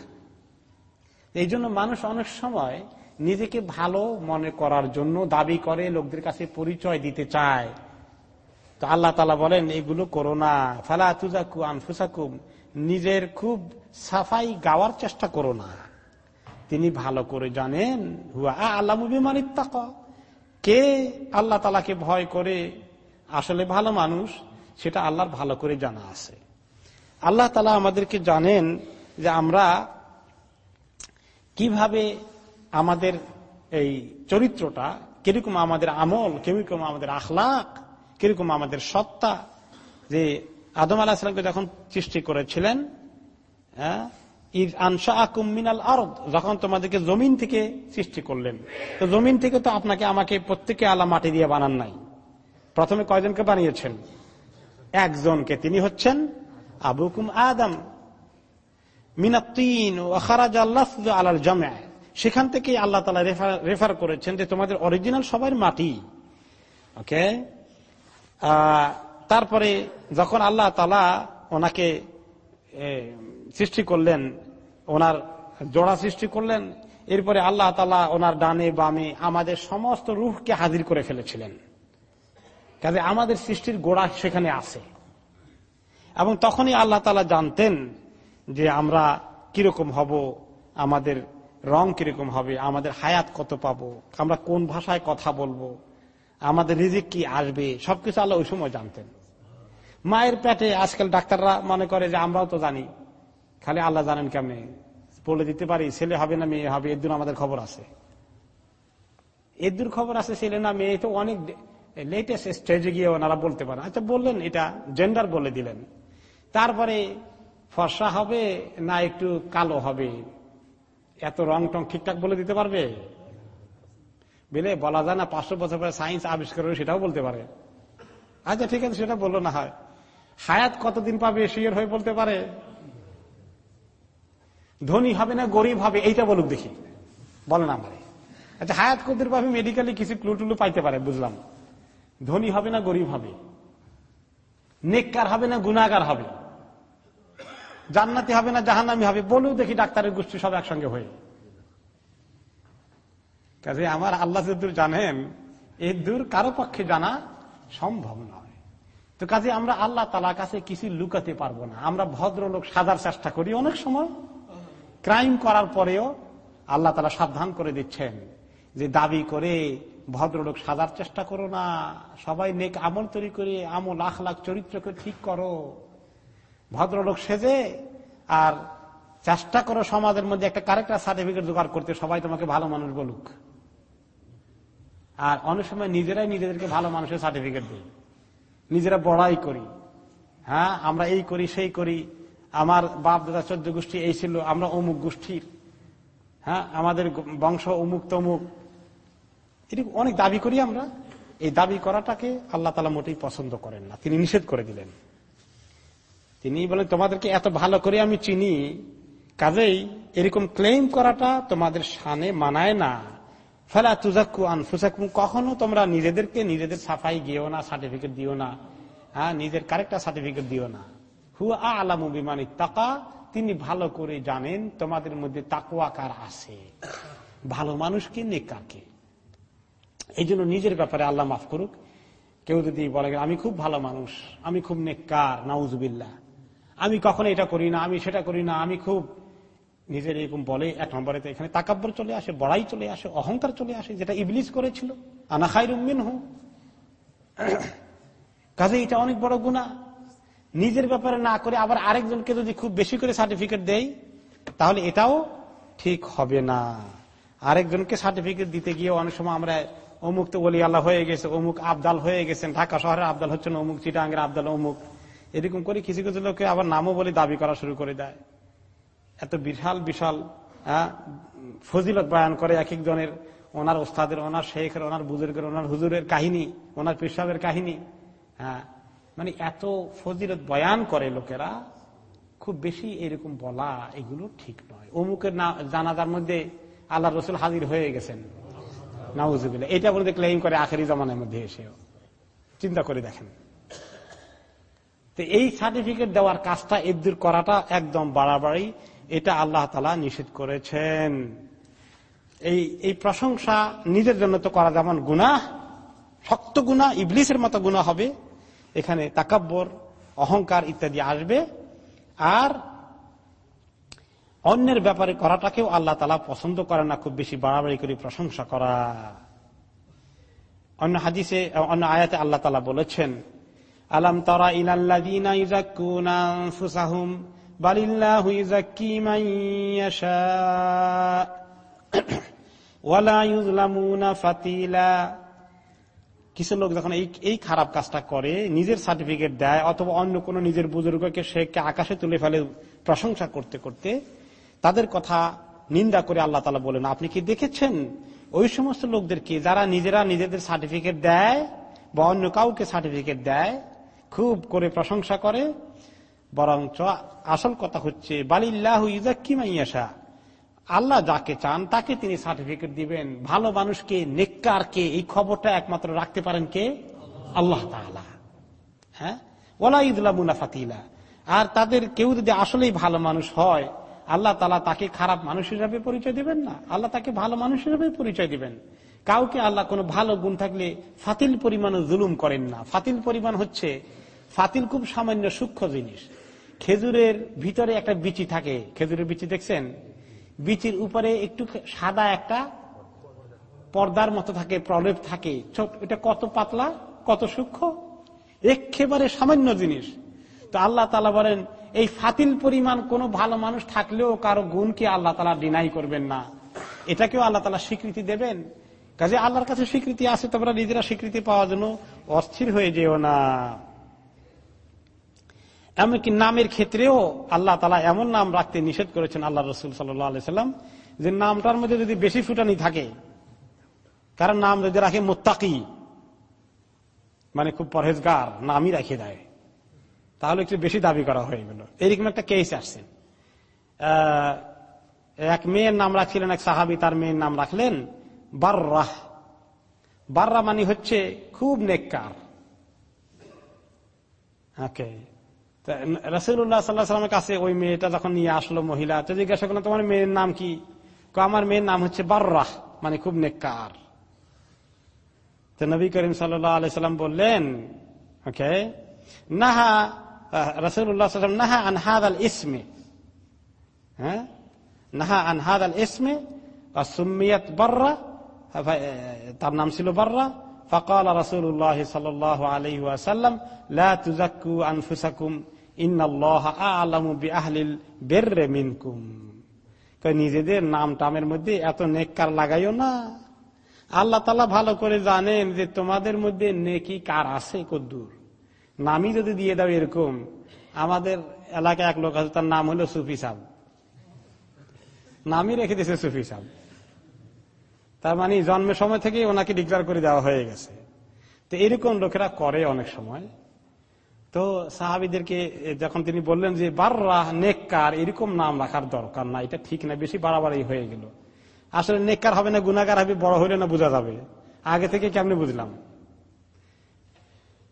এই জন্য মানুষ অনেক সময় নিজেকে ভালো মনে করার জন্য দাবি করে, লোকদের কাছে পরিচয় দিতে চায়। তো আল্লাহ তালা বলেন, এগুলো করো না। ফালা তুজাকু আনফুসাকুম। নিজের খুব সাফাই গাওয়ার চেষ্টা করো না। তিনি ভালো করে জানেন, হুয়া আল্লাহ বিমানিত্তাক কে আল্লাহ তালাকে ভয় করে? আসলে ভালো মানুষ, সেটা আল্লাহর ভালো করে জানা আছে। আল্লাহ তালা আমাদেরকে জানেন যে আমরা কীভাবে আমাদের এই চরিত্রটা, কীরকম আমাদের আমল, কীরকম আমাদের আখলাক, কীরকম আমাদের সত্তা, যে আদম আলাহিসামকে যখন সৃষ্টি করেছিলেন হ্যাঁ যখন তোমাদেরকে জমিন থেকে সৃষ্টি করলেন। তো জমিন থেকে তো আপনাকে আমাকে প্রত্যেকে আলা মাটি দিয়ে বানান নাই। প্রথমে কয়জনকে বানিয়েছেন? একজনকে। তিনি হচ্ছেন আবুকুম আদম। মিনাত্তিন ও খারাজ আল্লাহ আলাল জমে। সেখান থেকে আল্লাহ তালা রেফার করেছেন যে তোমাদের অরিজিনাল সবাই মাটি। ওকে? তারপরে যখন আল্লাহ তালা ওনাকে সৃষ্টি করলেন, ওনার জোড়া সৃষ্টি করলেন, এরপরে আল্লাহ তালা ওনার ডানে বামে আমাদের সমস্ত রুহকে হাজির করে ফেলেছিলেন। কাজে আমাদের সৃষ্টির গোড়া সেখানে আছে। এবং তখনই আল্লাহ তালা জানতেন যে আমরা কীরকম হব, আমাদের রং কীরকম হবে, আমাদের হায়াত কত পাবো, আমরা কোন ভাষায় কথা বলব, আমাদের রিজিক কি আসবে, সবকিছু আল্লাহ ওই সময় জানতেন। মায়ের পেটে আজকাল ডাক্তাররা মনে করে যে আমরাও তো জানি, খালি আল্লাহ জানেন কেমনে? বলে দিতে পারি, ছেলে হবে না মেয়ে হবে, এর আমাদের খবর আছে। এর খবর আছে ছেলে না মেয়ে, তো অনেক লেটেস্ট স্টেজে গিয়ে ওনারা বলতে পারে আচ্ছা বললেন এটা জেন্ডার বলে দিলেন। তারপরে ফর্সা হবে না একটু কালো হবে? এত রং টং ঠিকঠাক বলে দিতে পারবে? বেলে বলা যায় না, পাঁচশো বছর পরে সায়েন্স আবিষ্কার করে সেটাও বলতে পারে। আচ্ছা ঠিক আছে, সেটা বলল না হয়। হায়াত কতদিন পাবে শিওর হয়ে বলতে পারে? ধনী হবে না গরিব হবে, এইটা বলুক দেখি। বলে না আমারে। আচ্ছা হায়াত কদিন পাবে মেডিকেলি কিছু ক্লু টুলু পাইতে পারে, বুঝলাম। ধনী হবে না গরিব হবে। নেককার হবে না গুণাগার হবে। জান্নাতি হবে না জাহান্নামি হবে? বলেও দেখি ডাক্তারের গোষ্ঠী সব একসঙ্গে হয়ে। কাজে আমার আল্লাহ দূর জানেন এই দূর কারও পক্ষে জানা সম্ভব নয়। তো কাজে আমরা আল্লাহ তালা কাছে কিছু লুকাতে পারব না। আমরা ভদ্রলোক সাজার চেষ্টা করি অনেক সময়। ক্রাইম করার পরেও আল্লাহ তালা সাবধান করে দিচ্ছেন যে দাবি করে ভদ্রলোক সাজার চেষ্টা করো না। সবাই নেক আমল তৈরি করে, আমল লাখ লাখ চরিত্রকে ঠিক করো। ভদ্রলোক সেজে আর চেষ্টা করো সমাজের মধ্যে একটা কারেক্টার সার্টিফিকেট জোগাড় করতে, সবাই তোমাকে ভালো মানুষ বলুক। আর অনেক সময় নিজেরাই নিজেদেরকে ভালো মানুষের সার্টিফিকেট দিই। নিজেরা বড়াই করি। হ্যাঁ আমরা এই করি, সেই করি। আমার বাপ দাদা চোদ্দ গোষ্ঠী, এই ছিল, আমরা অমুক গোষ্ঠীর। হ্যাঁ আমাদের বংশ অমুক তমুক। এটি অনেক দাবি করি আমরা। এই দাবি করাটাকে আল্লাহ তালা মোটেই পছন্দ করেন না। তিনি নিষেধ করে দিলেন। তিনি বলেন তোমাদেরকে এত ভালো করে আমি চিনি, কাজেই এরকম ক্লেম করাটা তোমাদের সানে মানায় না। ফেলা তুজাক্কু আনফুসাকুম, কখনো তোমরা নিজেদেরকে নিজেদের সাফাই গিয়েও না সার্টিফিকেট দিও না হ্যাঁ নিজের কারেক্টার সার্টিফিকেট দিও না। হুয়া আলামু বিমানি তাকা, তিনি ভালো করে জানেন তোমাদের মধ্যে তাকুয়াকার আছে। ভালো মানুষকে নেকাকে এই জন্য নিজের ব্যাপারে আল্লাহ মাফ করুক। কেউ যদি বলে, আমি খুব ভালো মানুষ, আমি খুব নেককার নাউজবিল্লা আমি কখনো এটা করি না, আমি সেটা করি না, আমি খুব নিজের এরকম বলে এক নম্বরে এখানে তাকাব্বর চলে আসে, বড়াই চলে আসে, অহংকার চলে আসে, যেটা ইবলিস করেছিল। আনা খাই রুমিন হু কাজে এটা অনেক বড় গুণা নিজের ব্যাপারে না করে আবার আরেকজনকে যদি খুব বেশি করে সার্টিফিকেট দেয় তাহলে এটাও ঠিক হবে না। আরেকজনকে সার্টিফিকেট দিতে গিয়ে অনেক সময় আমরা অমুক তো বলি আল্লাহ হয়ে গেছে, অমুক আবদাল হয়ে গেছেন, ঢাকা শহরের আবদাল হচ্ছেন অমুক, চিটাঙ্গের আবদাল অমুক। এরকম করে কিছু কিছু লোকে আবার নামও বলে দাবি করা শুরু করে দেয়। এত বিশাল বিশাল ফজিলত বয়ান করে এক একজনের, ওনার ওস্তাদের, ওনার শেখের, ওনার বুজুর্গের, ওনার হুজুরের কাহিনী, ওনার পেশাবের কাহিনী হ্যাঁ মানে এত ফজিলত বয়ান করে লোকেরা, খুব বেশি এরকম বলা এগুলো ঠিক নয়। অমুকের না, জানাজার মধ্যে আল্লাহ রসুল হাজির হয়ে গেছেন। নাউজুবিল্লা এটা বলতে ক্লেম করে আখেরি জমানের মধ্যে এসেও। চিন্তা করে দেখেন। তো এই সার্টিফিকেট দেওয়ার কাজটা এদুর করাটা একদম বাড়াবাড়ি। এটা আল্লাহ তালা নিষেধ করেছেন। এই এই প্রশংসা নিজের জন্য তো করা যেমন গুণা শক্ত গুণা ইবলিসের মতো গুণা হবে। এখানে তাকাব্বর, অহংকার ইত্যাদি আসবে। আর অন্যের ব্যাপারে করাটাকেও আল্লাহ তালা পছন্দ করে না, খুব বেশি বাড়াবাড়ি করে প্রশংসা করা। অন্য হাদিসে, অন্য আয়াতে আল্লাহ তালা বলেছেন আলাম তারা ইলাল্লাযীনা ফাতিলা কিছু লোক যখন এই এই খারাপ কাজটা করে, নিজের সার্টিফিকেট দেয়, অথবা অন্য কোন নিজের বুজুর্গকে শেখকে আকাশে তুলে ফেলে প্রশংসা করতে করতে, তাদের কথা নিন্দা করে আল্লাহ তালা বলেন, আপনি কি দেখেছেন? ওই সমস্ত লোকদেরকে যারা নিজেরা নিজেদের সার্টিফিকেট দেয় বা অন্য কাউকে সার্টিফিকেট দেয় খুব করে প্রশংসা করে, বরঞ্চ আসল কথা হচ্ছে, বালিল্লাহ ইজাক্কিমাইয়াশা আল্লাহ যাকে চান, তাকে তিনি সার্টিফিকেট দিবেন। ভালো মানুষকে, নেককারকে, এই খবরটা একমাত্র রাখতে পারেন কে? আল্লাহ হ্যাঁ? ওলা ইদুল্লা মুনাফাতিলা আর তাদের কেউ যদি আসলেই ভালো মানুষ হয়, আল্লাহ তালা তাকে খারাপ মানুষ হিসাবে পরিচয় দিবেন না। আল্লাহ তাকে ভালো মানুষ হিসাবে পরিচয় দিবেন। কাউকে আল্লাহ কোনো ভালো গুণ থাকলে ফাতিল পরিমাণ জুলুম করেন না। ফাতিল পরিমাণ হচ্ছে ফাতিল খুব সামান্য সূক্ষ্ম জিনিস। খেজুরের ভিতরে একটা বিচি থাকে। খেজুরের বিচি দেখছেন? বিচির উপরে একটু সাদা একটা পর্দার মতো থাকে, প্রলেপ থাকে। এটা কত পাতলা, কত সূক্ষ্ম? একেবারে সামান্য জিনিস। তো আল্লাহ তালা বলেন, এই ফাতিল পরিমাণ কোনো ভালো মানুষ থাকলেও কারও গুণকে আল্লাহ তালা ডিনাই করবেন না। এটাকেও আল্লাহ তালা স্বীকৃতি দেবেন। কাজে আল্লাহর কাছে স্বীকৃতি আছে, তোমরা নিজেরা স্বীকৃতি পাওয়ার জন্য অস্থির হয়ে যেও না। এমনকি নামের ক্ষেত্রেও আল্লাহ তালা এমন নাম রাখতে নিষেধ করেছেন আল্লাহ রসুল সাল্লাম যে নামটার মধ্যে যদি বেশি ফুটানি থাকে কারণ নাম যদি রাখে মোত্তাকি মানে খুব পরহেজগার, নামই রাখে দেয়। তাহলে একটু বেশি দাবি করা হয়ে গেল। এরকম একটা কেস আসছেন এক মেয়ের নাম রাখছিলেন, এক সাহাবি তার মেয়ের নাম রাখলেন বার্রাহ। বার্রা মানে হচ্ছে খুব নেককার। ওকে রসুল্লাহ সাল্লাহ সাল্লামের কাছে ওই মেয়েটা যখন নিয়ে আসলো মহিলা, তো জিজ্ঞাসা করল তোমার মেয়ের নাম কি? আমার মেয়ের নাম হচ্ছে বার্রাহ মানে খুব নেককার। তো নবী করিম সাল্লাম বললেন, ওকে, নাহা রসুল্লাহ নাহা আনহাদ আল ইসমে। হ্যাঁ? নাহা আনহাদ আল ইসমে সুমিয়ত বার্রা তার নাম ছিল বার্রা فقال رسول الله صلى الله عليه وسلم لا تزكوا أنفسكم إن الله أعلم بأهل البر منكم নিজেদের নাম টামের মধ্যে এত নেককার লাগাইও না আল্লাহ তালা ভালো করে জানেন যে তোমাদের মধ্যে নেকি কার আছে কদ্দুর নামই যদি দিয়ে দাও এরকম আমাদের এলাকায় এক লোক আছে তার নাম হলো সুফি সাহ নামই রেখে দিয়েছে সুফি সাহ তার মানে জন্মের সময় থেকে ওনাকে ডিক্লার করে দেওয়া হয়ে গেছে। তো এরকম লোকেরা করে অনেক সময়। তো সাহাবিদেরকে যখন তিনি বললেন যে, বাররা নেককার, এরকম নাম রাখার দরকার না এটা ঠিক না, বেশি বাড়াবাড়ি হয়ে গেল। আসলে নেককার হবে না গুনাগার হবে, বড় হইলে না বোঝা যাবে। আগে থেকে কেমনি বুঝলাম?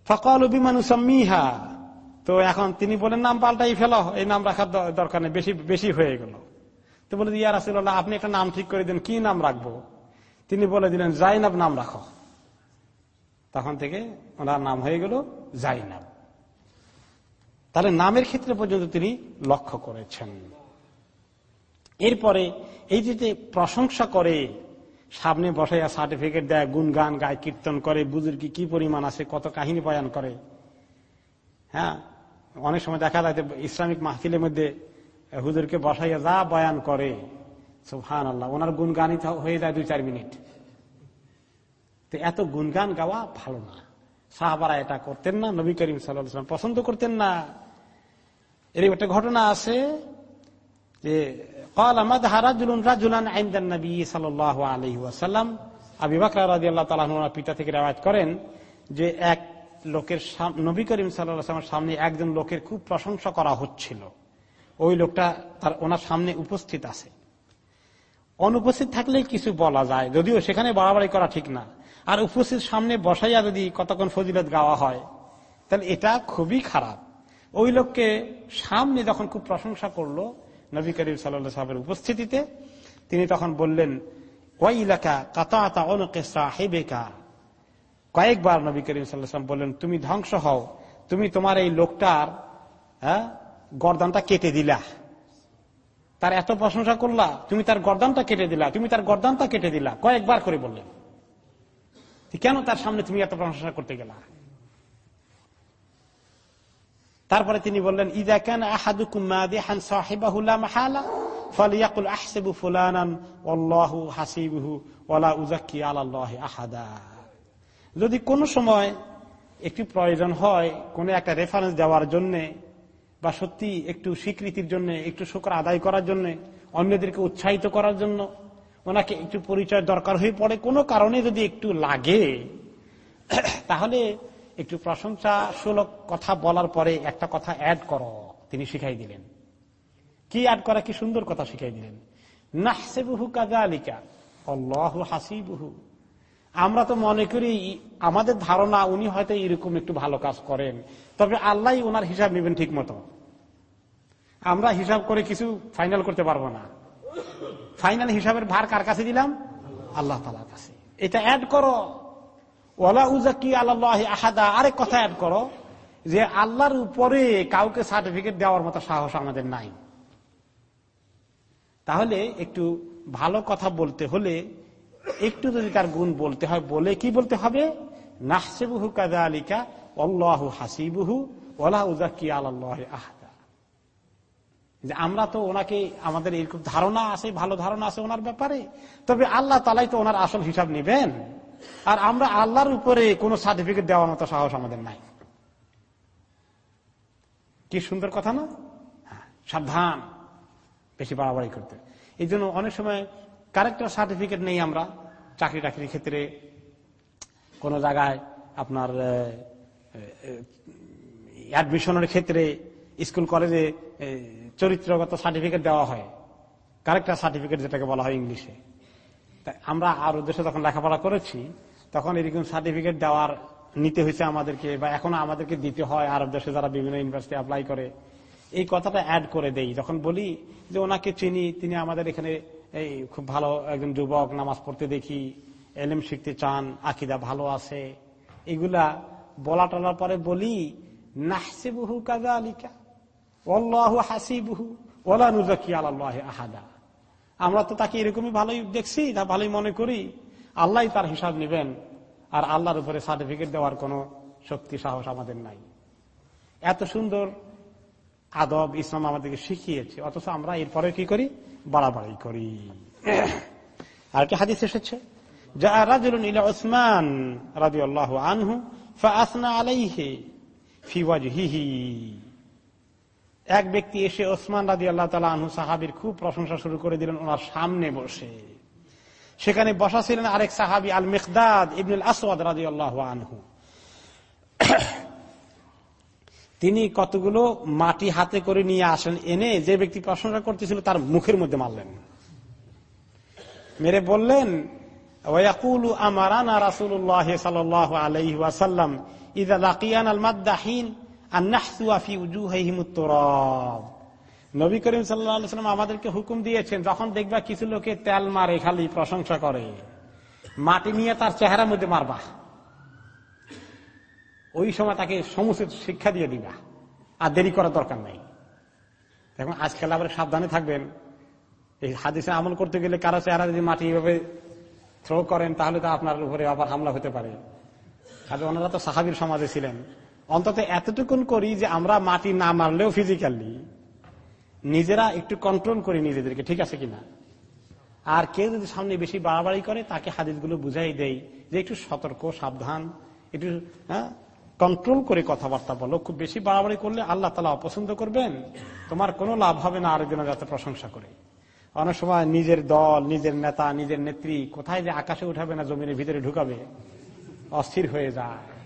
ফকল মিহা তো এখন তিনি বলেন, নাম পাল্টাই ফেল। এই নাম রাখার দরকার নেই, বেশি বেশি হয়ে গেল। তো বলে ইয়ার আসল আপনি একটা নাম ঠিক করে দেন, কি নাম রাখব? তিনি বলে দিলেন, জাইনাব নাম রাখো। তখন থেকে ওনার নাম হয়ে গেল জাইনাব। তাহলে নামের ক্ষেত্রে পর্যন্ত তিনি লক্ষ্য করেছেন। এরপরে এই যে প্রশংসা করে, সামনে বসাইয়া সার্টিফিকেট দেয় গুনগান গায়, কীর্তন করে, বুজুর্গি কি পরিমাণ আছে, কত কাহিনী বয়ান করে। হ্যাঁ অনেক সময় দেখা যায় ইসলামিক মাহফিলের মধ্যে হুজুরকে বসাইয়া যা বয়ান করে সুহান আল্লাহ ওনার গুনগানই হয়ে যায় দুই চার মিনিট। তো এত গুনগান গাওয়া ভালো না। সাহাবারা এটা করতেন না, নবী করিম সাল্লাম পছন্দ করতেন না। এর একটা ঘটনা আছে যে পিতা থেকে রেওয়াজ করেন যে, এক লোকের নবী করিম সাল্লামের সামনে একজন লোকের খুব প্রশংসা করা হচ্ছিল। ওই লোকটা তার, ওনার সামনে উপস্থিত আছে। অনুপস্থিত থাকলেই কিছু বলা যায়, যদিও সেখানে বাড়াবাড়ি করা ঠিক না। আর উপস্থিত সামনে বসাইয়া যদি কতক্ষণ ফজিলত গাওয়া হয়, তাহলে এটা খুবই খারাপ। ওই লোককে সামনে যখন খুব প্রশংসা করল, নবী করিম সাল্লা সাহেবের উপস্থিতিতে, তিনি তখন বললেন, ওয়াইলাকা কাতা অনকে সাহেবেকা। কয়েকবার নবী করিম সাল্লাম বললেন, তুমি ধ্বংস হও। তুমি তোমার এই লোকটার হ্যাঁ গরদানটা কেটে দিলা। তার এত প্রশংসা করলা, তুমি তার গরদানটা কেটে দিলা, তুমি তার গরদানটা কেটে দিলা। কয়েকবার করে বললেন। কেন তার সামনে তুমি এত প্রশংসা করতে গেলা? তারপরে তিনি বললেন কেন যদি কোনো সময় একটি প্রয়োজন হয়, কোনো একটা রেফারেন্স দেওয়ার জন্য বা সত্যি একটু স্বীকৃতির জন্য, একটু শুক্র আদায় করার জন্য, অন্যদেরকে উৎসাহিত করার জন্য ওনাকে একটু পরিচয় দরকার হয়ে পড়ে। কোনো কারণে যদি একটু লাগে, তাহলে একটু প্রশংসা সুলভ কথা বলার পরে একটা কথা অ্যাড করো। তিনি শিখাই দিলেন। কি অ্যাড করা? কি সুন্দর কথা শিখাই দিলেন। নাহসেবুহু কাজা আলিকা অল্লাহ হাসিবুহু। আমরা তো মনে করি আমাদের ধারণা উনি হয়তো এরকম একটু ভালো কাজ করেন। তবে আল্লাহ ওনার হিসাব নেবেন ঠিক মতো আমরা হিসাব করে কিছু ফাইনাল করতে পারব না। ফাইনাল হিসাবের ভার কার কাছে দিলাম? আল্লাহ তালার কাছে। এটা অ্যাড করো। ওলা উজাকি আল্লাহ আহাদা। আরেক কথা অ্যাড করো, যে আল্লাহর উপরে কাউকে সার্টিফিকেট দেওয়ার মতো সাহস আমাদের নাই। তাহলে একটু ভালো কথা বলতে হলে একটু যদি তার গুণ বলতে হয় বলে কি বলতে হবে? নাহসেবুহু কাজা আলিকা অল্লাহ হাসিবুহু ওলা উজাকি আল্লাহ আহাদা। যে আমরা তো ওনাকে আমাদের এরকম ধারণা আছে ভালো ধারণা আছে ওনার ব্যাপারে। তবে আল্লাহ তালাই তো ওনার আসল হিসাব নেবেন। আর আমরা আল্লাহর উপরে কোন সার্টিফিকেট দেওয়ার মতো সাহস আমাদের নাই। কি সুন্দর কথা না? হ্যাঁ, সাবধান বেশি বাড়াবাড়ি করতে। এই অনেক সময় কারেক্টার সার্টিফিকেট নেই আমরা। চাকরি টাকরির ক্ষেত্রে কোন জায়গায় আপনার অ্যাডমিশনের ক্ষেত্রে স্কুল কলেজে চরিত্রগত সার্টিফিকেট দেওয়া হয়। কারেক্টার সার্টিফিকেট যেটাকে বলা হয় ইংলিশে। আমরা আর দেশে যখন লেখাপড়া করেছি, তখন এরকম সার্টিফিকেট দেওয়ার নিতে হয়েছে আমাদেরকে বা এখনও আমাদেরকে দিতে হয়। আরব দেশে যারা বিভিন্ন ইউনিভার্সিটি অ্যাপ্লাই করে, এই কথাটা অ্যাড করে দেই। যখন বলি যে ওনাকে চিনি, তিনি আমাদের এখানে এই খুব ভালো একজন যুবক নামাজ পড়তে দেখি এলএম শিখতে চান, আকিদা ভালো আছে। এগুলা বলা টলার পরে বলি, নাহসিবুহু কাজা আলিকা ওল্লাহ হাসিবুহু ওলা আল্লাহ আহাদা। আমরা তো তাকে এরকমই ভালোই দেখছি, তা ভালোই মনে করি। আল্লাহ তার হিসাব নেবেন, আর আল্লাহর উপরে সার্টিফিকেট দেওয়ার কোন শক্তি, সাহস আমাদের নাই। এত সুন্দর আদব ইসলাম আমাদেরকে শিখিয়েছে, অথচ আমরা এরপরে কি করি? বাড়াবাড়ি করি। আর কি হাদিস এসেছে? যা রাজুল ওসমান রাজি আল্লাহ আনহু ফাসনা আলাইহে ফিওয়াজহিহি এক ব্যক্তি এসে ওসমান রাজি আল্লাহ তালা আনহু সাহাবির খুব প্রশংসা শুরু করে দিলেন, ওনার সামনে বসে। সেখানে বসা ছিলেন আরেক সাহাবি আল মেখদাদ ইবনুল আসওয়াদ রাজি আল্লাহ আনহু। তিনি কতগুলো মাটি হাতে করে নিয়ে আসেন এনে যে ব্যক্তি প্রশংসা করতেছিল তার মুখের মধ্যে মারলেন। মেরে বললেন করিম সাল্লাম আমাদেরকে হুকুম দিয়েছেন, যখন দেখবা কিছু লোকে তেল মারে, খালি প্রশংসা করে। মাটি নিয়ে তার চেহারার মধ্যে মারবা। ওই সময় তাকে সমুচিত শিক্ষা দিয়ে দিবা। আর দেরি করার দরকার নাই। এখন আজকাল আবার সাবধানে থাকবেন। এই হাদিসে আমল করতে গেলে কারও চেহারা যদি মাটি এভাবে থ্রো করেন, তাহলে তো আপনার উপরে আবার হামলা হতে পারে। আর ওনারা তো সাহাবির সমাজে ছিলেন। অন্তত এতটুকুন করি যে আমরা মাটি না মারলেও ফিজিক্যালি নিজেরা একটু কন্ট্রোল করি নিজেদেরকে, ঠিক আছে কিনা? আর কেউ যদি সামনে বেশি বাড়াবাড়ি করে, তাকে হাদিসগুলো বুঝাই দেয় যে একটু সতর্ক, সাবধান, একটু হ্যাঁ? কন্ট্রোল করে কথাবার্তা বলো। খুব বেশি বাড়াবাড়ি করলে আল্লাহ তালা অপছন্দ করবেন। তোমার কোনো লাভ হবে না আরেকজনের যাতে প্রশংসা করে। অনেক সময় নিজের দল, নিজের নেতা, নিজের নেত্রী কোথায় যে আকাশে উঠাবে না জমিনের ভিতরে ঢুকাবে? অস্থির হয়ে যায়।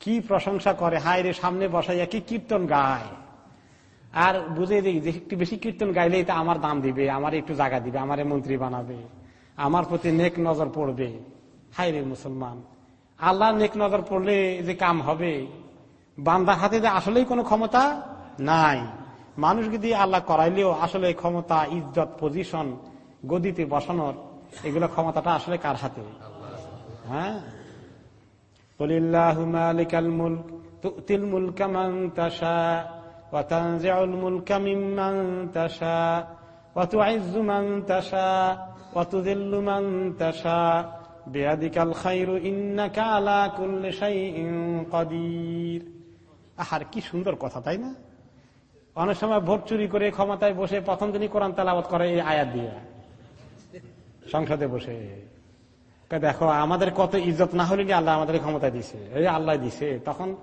কি প্রশংসা করে? হায় রে, সামনে বসাইয়া কি কীর্তন গায়? আর বুঝে দিই যে একটু বেশি কীর্তন গাইলেই তো আমার দাম দিবে, আমার একটু জায়গা দিবে, আমার মন্ত্রী বানাবে, আমার প্রতি নেক নজর পড়বে। হায় রে মুসলমান আল্লাহ নেক নজর পড়লে যে কাম হবে বান্দার হাতে যে আসলেই কোনো ক্ষমতা নাই। মানুষকে দিয়ে আল্লাহ করাইলেও আসলে ক্ষমতা, ইজ্জত পজিশন গদিতে বসানোর, এগুলো ক্ষমতাটা আসলে কার হাতে? হ্যাঁ? মুলক বেয়াদিকাল খাইরু ইন্নাকা আলা কুল্লি শাইইন আহার, কি সুন্দর কথা, তাই না? অনেক সময় ভোট চুরি করে ক্ষমতায় বসে প্রথম দিনই কোরআন তালাবত করে এই আয়াত দিয়ে। সংসদে বসে। দেখো, আমাদের কত ইজ্জত না হলে আল্লাহ আমাদের ক্ষমতা দিছে? এই আল্লাহ দিছে। তখন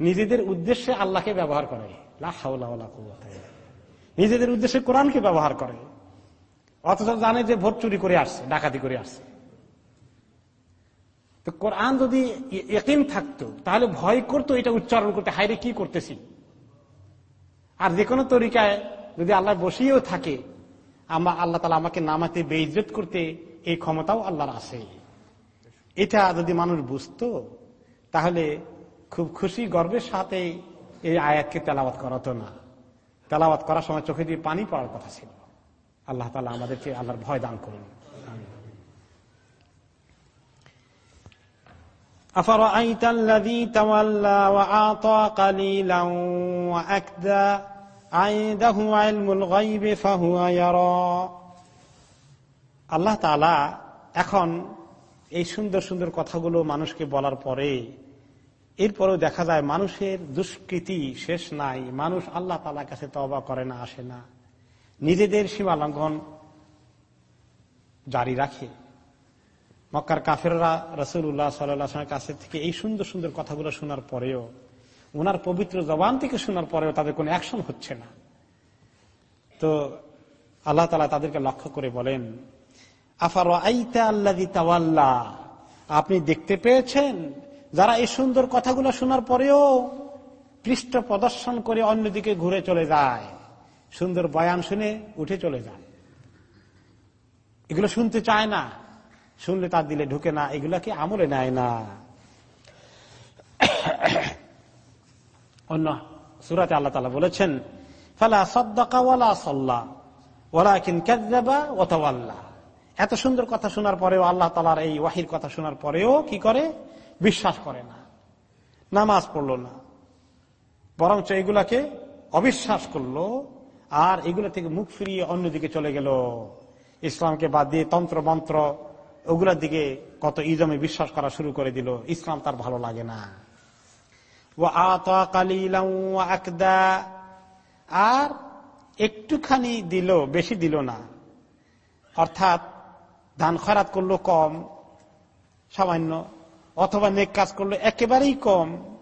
নিজেদের উদ্দেশ্যে আল্লাহকে ব্যবহার করে। নিজেদের উদ্দেশ্যে কোরআনকে ব্যবহার করে। অথচ জানে যে ভোট চুরি করে আসছে, ডাকাতি করে আসছে। তো কোরআন যদি একিম থাকতো, তাহলে ভয় করতো এটা উচ্চারণ করতে হাইরে কি করতেছি? আর যে কোনো তরিকায় যদি আল্লাহ বসিয়েও থাকে আমার আল্লাহ তালা আমাকে নামাতে বেইজত করতে এই ক্ষমতাও আল্লাহর আছে। এটা যদি মানুষ বুঝতো, তাহলে খুব খুশি, গর্বের সাথে এই আয়াতকে তেলাওয়াত করাতো না। তেলাওয়াত করার সময় চোখে দিয়ে পানি পড়ার কথা ছিল। আল্লাহ তালা আমাদেরকে আল্লাহর ভয় দান করুন। أفرأيت الذي تولى وأعطى قليلا وأكدى عنده علم الغيب فهو يرى আল্লাহ তালা এখন এই সুন্দর সুন্দর কথাগুলো মানুষকে বলার পরে এরপরেও দেখা যায় মানুষের দুষ্কৃতি শেষ নাই মানুষ আল্লাহ তালার কাছে তবা করে না আসে না নিজেদের সীমা লঙ্ঘন জারি রাখে মক্কার কাফেররা রসুল্লাহ সাল্লামের কাছে থেকে এই সুন্দর সুন্দর কথাগুলো শোনার পরেও ওনার পবিত্র জবান থেকে শোনার পরেও তাদের কোনো অ্যাকশন হচ্ছে না। তো আল্লাহ তালা তাদেরকে লক্ষ্য করে বলেন আফার আল্লাহ আপনি দেখতে পেয়েছেন যারা এই সুন্দর কথাগুলো শোনার পরেও পৃষ্ঠ প্রদর্শন করে অন্যদিকে ঘুরে চলে যায়, সুন্দর বয়ান শুনে উঠে চলে যায়। এগুলো শুনতে চায় না। শুনলে তার দিলে ঢুকে না এগুলাকে আমলে নেয় না? অন্য সুরাতে আল্লাহ তালা বলেছেন, ফালা সদ্দাকা ওয়ালা সল্লা ওলা কিন ওতাওয়াল্লা এত সুন্দর কথা শোনার পরেও আল্লাহ তালার এই ওয়াহির কথা শোনার পরেও কি করে? বিশ্বাস করে না, নামাজ পড়ল না। বরঞ্চ এগুলাকে অবিশ্বাস করল, আর এগুলো থেকে মুখ ফিরিয়ে অন্যদিকে চলে গেল। ইসলামকে বাদ দিয়ে তন্ত্র মন্ত্র ওগুলোর দিকে কত ইজমে বিশ্বাস করা শুরু করে দিল, ইসলাম তার ভালো লাগে না। ও আকদা। আর একটুখানি দিল, বেশি দিল না। অর্থাৎ ধান খরাত করল কম, সামান্য। অথবা নেক কাজ করল একেবারেই কম।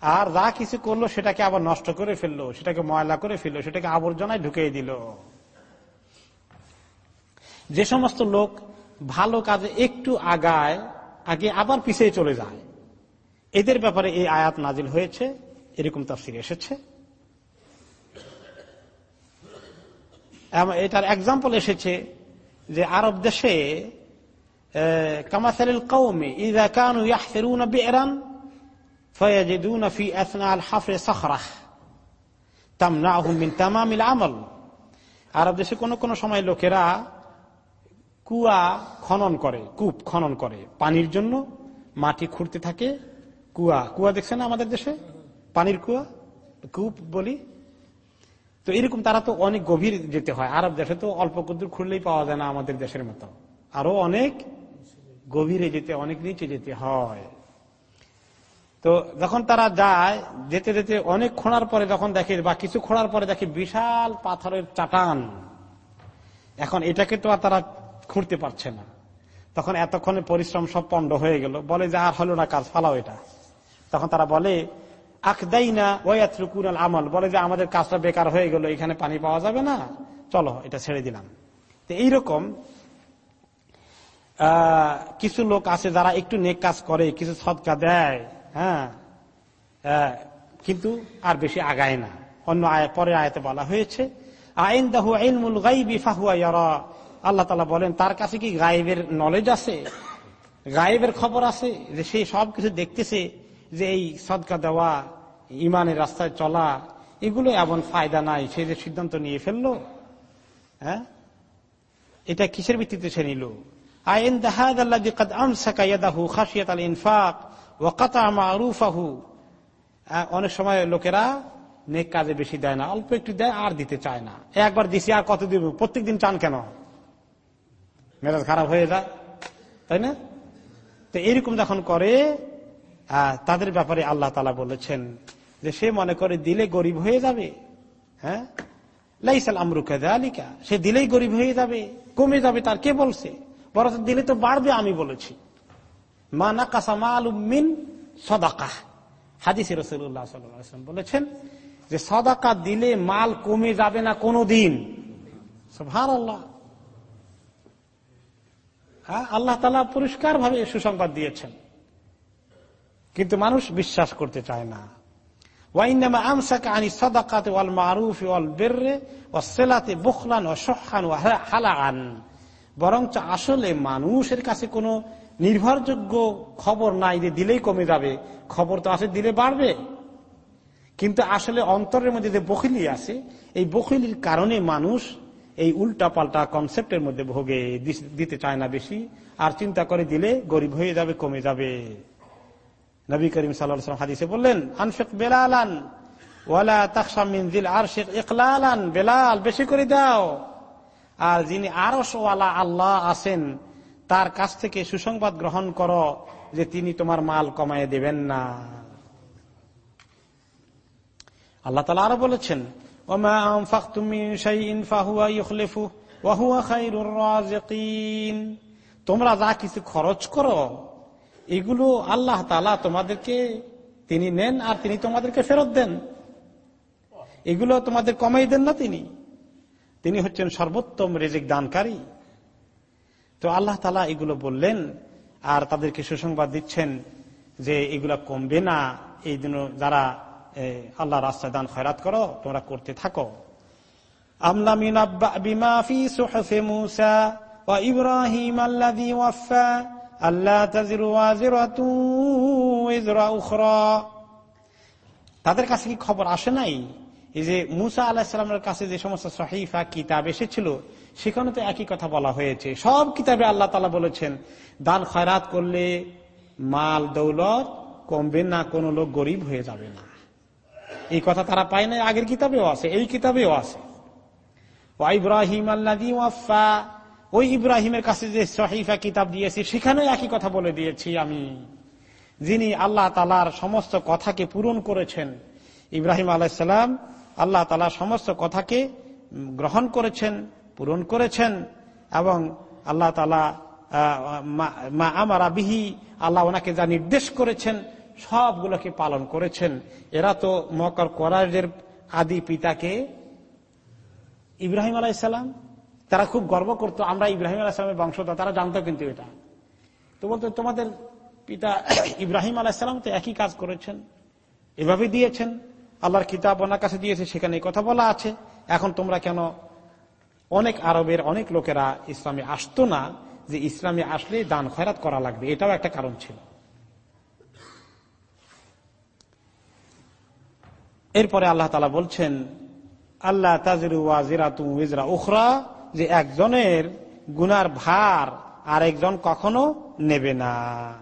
আর যা কিছু করল সেটাকে আবার নষ্ট করে ফেলল, সেটাকে ময়লা করে ফেলল, সেটাকে আবর্জনায় ঢুকিয়ে দিল। যে সমস্ত লোক ভালো কাজে একটু আগায়, আগে আবার পিছিয়ে চলে যায়। এদের ব্যাপারে এই আয়াত নাজিল হয়েছে, এরকম তার ফিরে এসেছে এটার এক্সাম্পল এসেছে যে আরব দেশে কামাসালিল কৌমে ইদা আমল। আরব দেশে কোন কোন সময় লোকেরা কুয়া খনন করে, কূপ খনন করে। পানির জন্য মাটি খুঁড়তে থাকে কুয়া। কুয়া দেখছে না আমাদের দেশে? পানির কুয়া? কূপ বলি? তো এরকম তারা তো অনেক গভীর যেতে হয়। আরব দেশে তো অল্প কুদ্দুর খুঁড়লেই পাওয়া যায় না আমাদের দেশের মতো। আরও অনেক গভীরে যেতে, অনেক নিচে যেতে হয়। তো যখন তারা যায়, যেতে যেতে অনেক খোঁড়ার পরে যখন দেখে, বা কিছু খোঁড়ার পরে দেখে বিশাল পাথরের চাটান। এখন এটাকে তো আর তারা খুঁড়তে পারছে না। তখন এতক্ষণে পরিশ্রম সব পণ্ড হয়ে গেল। বলে যে, আর হলো না কাজ, ফালাও এটা। তখন তারা বলে আখদাই না ওয়াত্রুকুনাল আমল বলে যে, আমাদের কাজটা বেকার হয়ে গেল, এখানে পানি পাওয়া যাবে না। চলো, এটা ছেড়ে দিলাম। তো এইরকম কিছু লোক আছে যারা একটু নেক কাজ করে, কিছু সৎকা দেয় হ্যাঁ কিন্তু আর বেশি আগায় না। অন্য আয় পরে আয়তে বলা হয়েছে আইন দাহু আইনমুল গাইবি ফাহুয়া আল্লাহ তালা বলেন, তার কাছে কি গায়েবের নলেজ আছে? গায়েবের খবর আছে যে সে সব কিছু দেখতেছে যে এই সদকা দেওয়া, ইমানের রাস্তায় চলা, এগুলো এমন ফায়দা নাই, সে যে সিদ্ধান্ত নিয়ে ফেলল। হ্যাঁ? এটা কিসের ভিত্তিতে সে নিল? দাহাদ আল্লাহ আল ইনফাক ওয়াকাতা অনেক সময় লোকেরা নেক কাজে বেশি দেয় না, অল্প একটু দেয় আর দিতে চায় না। একবার দিছি আর কত দিব? প্রত্যেক দিন চান কেন? মেজাজ খারাপ হয়ে যায়, তাই না? তো এরকম যখন করে তাদের ব্যাপারে আল্লাহ তালা বলেছেন যে সে মনে করে দিলে গরিব হয়ে যাবে হ্যাঁ? লাইসাল আমরুকা আলিকা সে দিলেই গরিব হয়ে যাবে, কমে যাবে তার কে বলছে? বরং দিলে তো বাড়বে আমি বলেছি। মা নাকাসা মালুমিন সদাকা। হাদিসে রসুল্লাহ বলেছেন যে সদাকা দিলে মাল কমে যাবে না কোনো দিন ভার আল্লাহ আল্লাহ তালা পরিষ্কার ভাবে সুসংবাদ দিয়েছেন। কিন্তু মানুষ বিশ্বাস করতে চায় না। বরঞ্চ আসলে মানুষের কাছে কোনো নির্ভরযোগ্য খবর নাই যে দিলেই কমে যাবে। খবর তো আছে, দিলে বাড়বে। কিন্তু আসলে অন্তরের মধ্যে যে বখিলি আছে, এই বখিলির কারণে মানুষ এই উল্টা পাল্টা কনসেপ্টের মধ্যে ভোগে দিতে চায় না বেশি। আর চিন্তা করে দিলে গরিব হয়ে যাবে, কমে যাবে। নবী করিম সাল্লাম হাদিসে বললেন, আনফেক বেলালান, ওয়ালা তাকসামিন দিল আর শেখ ইকলালান, বেলাল, বেশি করে দাও। আর যিনি আরসওয়ালা আল্লাহ আছেন, তার কাছ থেকে সুসংবাদ গ্রহণ করো যে তিনি তোমার মাল কমায় দেবেন না। আল্লাহ তালা আরও বলেছেন তোমরা যা কিছু খরচ করো, এগুলো আল্লাহ তালা তোমাদেরকে তিনি নেন আর তিনি তোমাদেরকে ফেরত দেন। এগুলো তোমাদের কমাই দেন না তিনি। তিনি হচ্ছেন সর্বোত্তম রেজিক দানকারী। তো আল্লাহ তালা এগুলো বললেন আর তাদেরকে সুসংবাদ দিচ্ছেন যে এগুলা কমবে না। এই দিন যারা আল্লাহ রাস্তায় দান খয়রাত করো, তোমরা করতে থাকো। ইব্রাহিম তাদের কাছে কি খবর আসে নাই? এই যে মুসা আল্লাহামের কাছে যে সমস্ত সহিফা কিতাব এসেছিল, সেখানে তো একই কথা বলা হয়েছে। সব কিতাবে আল্লাহ তালা বলেছেন, দান খয়রাত করলে মাল দৌলত কমবে না, কোন লোক গরিব হয়ে যাবে না। এই কথা তারা পায় না, আগের কিতাবেও আছে, এই কিতাবেও আছে। ইব্রাহিম আল্লাহ ওই ইব্রাহিমের কাছে যে সহিফা কিতাব দিয়েছি সেখানে একই কথা বলে দিয়েছি আমি। যিনি আল্লাহ তালার সমস্ত কথাকে পূরণ করেছেন, ইব্রাহিম আলাইসালাম আল্লাহ তালা সমস্ত কথাকে গ্রহণ করেছেন, পূরণ করেছেন, এবং আল্লাহ তালা মা আমার বিহি, আল্লাহ ওনাকে যা নির্দেশ করেছেন সবগুলোকে পালন করেছেন। এরা তো মকর করাজের আদি পিতাকে ইব্রাহিম আলাইসালাম তারা খুব গর্ব করতো, আমরা ইব্রাহিম আলাহিসামের বংশধর, তারা জানতো কিন্তু এটা। তো বলতো, তোমাদের পিতা ইব্রাহিম আলাহিসাম তো একই কাজ করেছেন, এভাবে দিয়েছেন, আল্লাহর কিতাব ওনার কাছে দিয়েছে, সেখানে কথা বলা আছে, এখন তোমরা কেন অনেক আরবের অনেক লোকেরা ইসলামে আসতো না, যে ইসলামে আসলে দান খয়রাত করা লাগবে? এটাও একটা কারণ ছিল। এরপরে আল্লাহ তালা বলছেন আল্লাহ তাজিরু ওয়াজিরা উখরা যে একজনের গুনার ভার আর একজন কখনো নেবে না।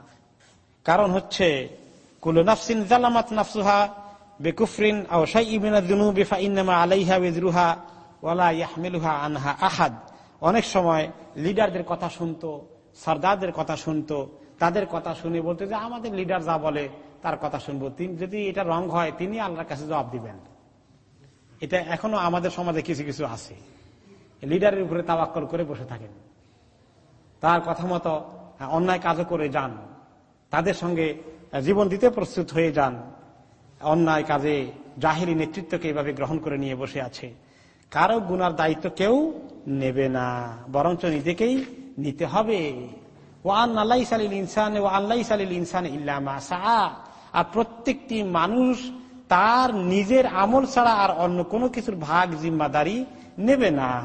কারণ হচ্ছে, কুলু নাফসিন নাফসুহা বেকুফরিন আলাইহা ওয়ালা আনহা আহাদ। অনেক সময় লিডারদের কথা শুনতো, সর্দারদের কথা শুনতো, তাদের কথা শুনে বলতে যে আমাদের লিডার যা বলে তার কথা শুনব। তিনি যদি এটা রং হয়, তিনি আল্লাহর কাছে জবাব দিবেন। এটা এখনও আমাদের সমাজে কিছু কিছু আছে। লিডারের উপরে তাবাক্কল করে বসে থাকেন। তার কথা মতো অন্যায় কাজও করে যান। তাদের সঙ্গে জীবন দিতে প্রস্তুত হয়ে যান। অন্যায় কাজে জাহিরি নেতৃত্বকে এইভাবে গ্রহণ করে নিয়ে বসে আছে। কারও গুনার দায়িত্ব কেউ নেবে না, বরঞ্চ নিজেকেই নিতে হবে। ও আল্লাহ সালিল ইনসান ও আল্লাহ সালিল ইনসান ইল্লামা আর প্রত্যেকটি মানুষ তার নিজের আমল ছাড়া আর অন্য কোনো কিছুর ভাগ জিম্মাদারি নেবে না।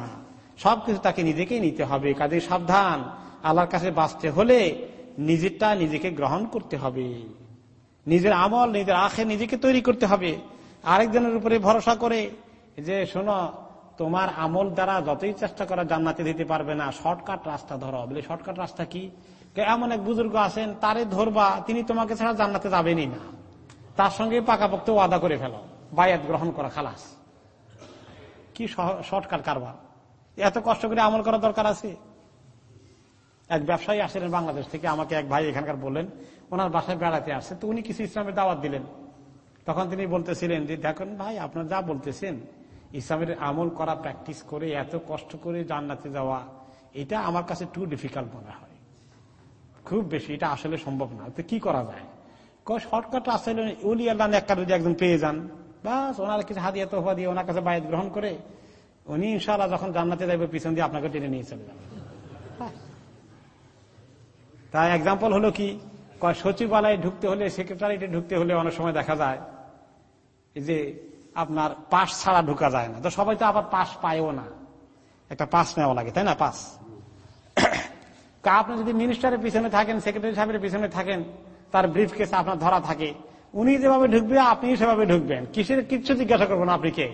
সবকিছু তাকে নিজেকেই নিতে হবে। কাজে সাবধান। আল্লাহর কাছে বাঁচতে হলে নিজেরটা নিজেকে গ্রহণ করতে হবে। নিজের আমল, নিজের আখে নিজেকে তৈরি করতে হবে। আরেকজনের উপরে ভরসা করে যে, শোনো, তোমার আমল দ্বারা যতই চেষ্টা করা জান্নাতে দিতে পারবে না। শর্টকাট রাস্তা ধরো। বলে, শর্টকাট রাস্তা কি? এমন এক বুজুর্গ আছেন, তারে ধরবা, তিনি তোমাকে ছাড়া জান্নাতে যাবেনই না। তার সঙ্গে পাকাপোক্ত ওয়াদা করে ফেলো, বায়াত গ্রহণ করা, খালাস। কি শর্টকাট কারবার। এত কষ্ট করে আমল করা দরকার আছে? এক ব্যবসায়ী আসলেন বাংলাদেশ থেকে, আমাকে এক ভাই এখানকার বললেন, ওনার বাসায় বেড়াতে আসছে। তো উনি কিছু ইসলামের দাওয়াত দিলেন। তখন তিনি বলতেছিলেন যে, দেখুন ভাই, আপনার যা বলতেছেন, ইসলামের আমল করা, প্র্যাকটিস করে, এত কষ্ট করে জান্নাতে যাওয়া, এটা আমার কাছে টু ডিফিকাল্ট মনে হয়। খুব বেশি, এটা আসলে সম্ভব না। তো কি করা যায়? শর্টকাট আসলে উলি আল্লাহ একটা যদি একজন পেয়ে যান। বাস, ওনার কিছু হাদিয়া তোহা দিয়ে ওনার কাছে বাইরে গ্রহণ করে, উনি ইনশাল্লাহ যখন জান্নাতে যাবে পিছন দিয়ে আপনাকে টেনে নিয়ে চলে যাবে। তাই এক্সাম্পল হলো কি? সচিবালয়ে ঢুকতে হলে সেক্রেটারিতে ঢুকতে হলে অনেক সময় দেখা যায় যে আপনার পাস ছাড়া ঢুকা যায় না। তো সবাই তো আবার পাস পায়ও না। একটা পাস নেওয়া লাগে, তাই না? পাস আপনি যদি মিনিস্টারের পিছনে থাকেন সেক্রেটারি সাহেবের পিছনে থাকেন, তার ব্রিফ কেস আপনার ধরা থাকে। উনি যেভাবে ঢুকবে আপনি সেভাবে ঢুকবেন। কিসের কিচ্ছু জিজ্ঞাসা করবেন আপনি কে?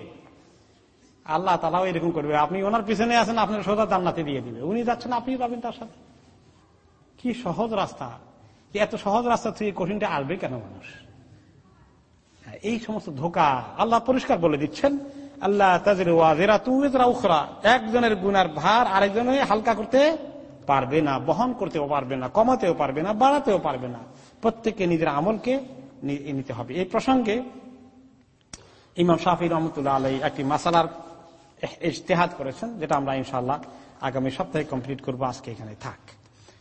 আল্লাহ তালাও এরকম করবে। আপনি ওনার পিছনে আছেন, আপনার সোজা জান্নাতে দিয়ে দিবে। উনি যাচ্ছেন আপনি পাবেন তার সাথে। কি সহজ রাস্তা। এত সহজ রাস্তা থেকে কঠিনটা আসবে কেন মানুষ? এই সমস্ত ধোকা আল্লাহ পরিষ্কার বলে দিচ্ছেন। আল্লাহ তুজরা উখরা। একজনের গুনার ভার আরেকজনে হালকা করতে পারবে না, বহন করতেও পারবে না, কমাতেও পারবে না, বাড়াতেও পারবে না। প্রত্যেককে নিজের আমলকে নিতে হবে। এই প্রসঙ্গে ইমাম শাহি রহমতুল্লাহ আলাই একটি মাসালার ইশতেহাদ করেছেন, যেটা আমরা ইনশাল্লাহ আগামী সপ্তাহে কমপ্লিট করব। আজকে এখানে থাক।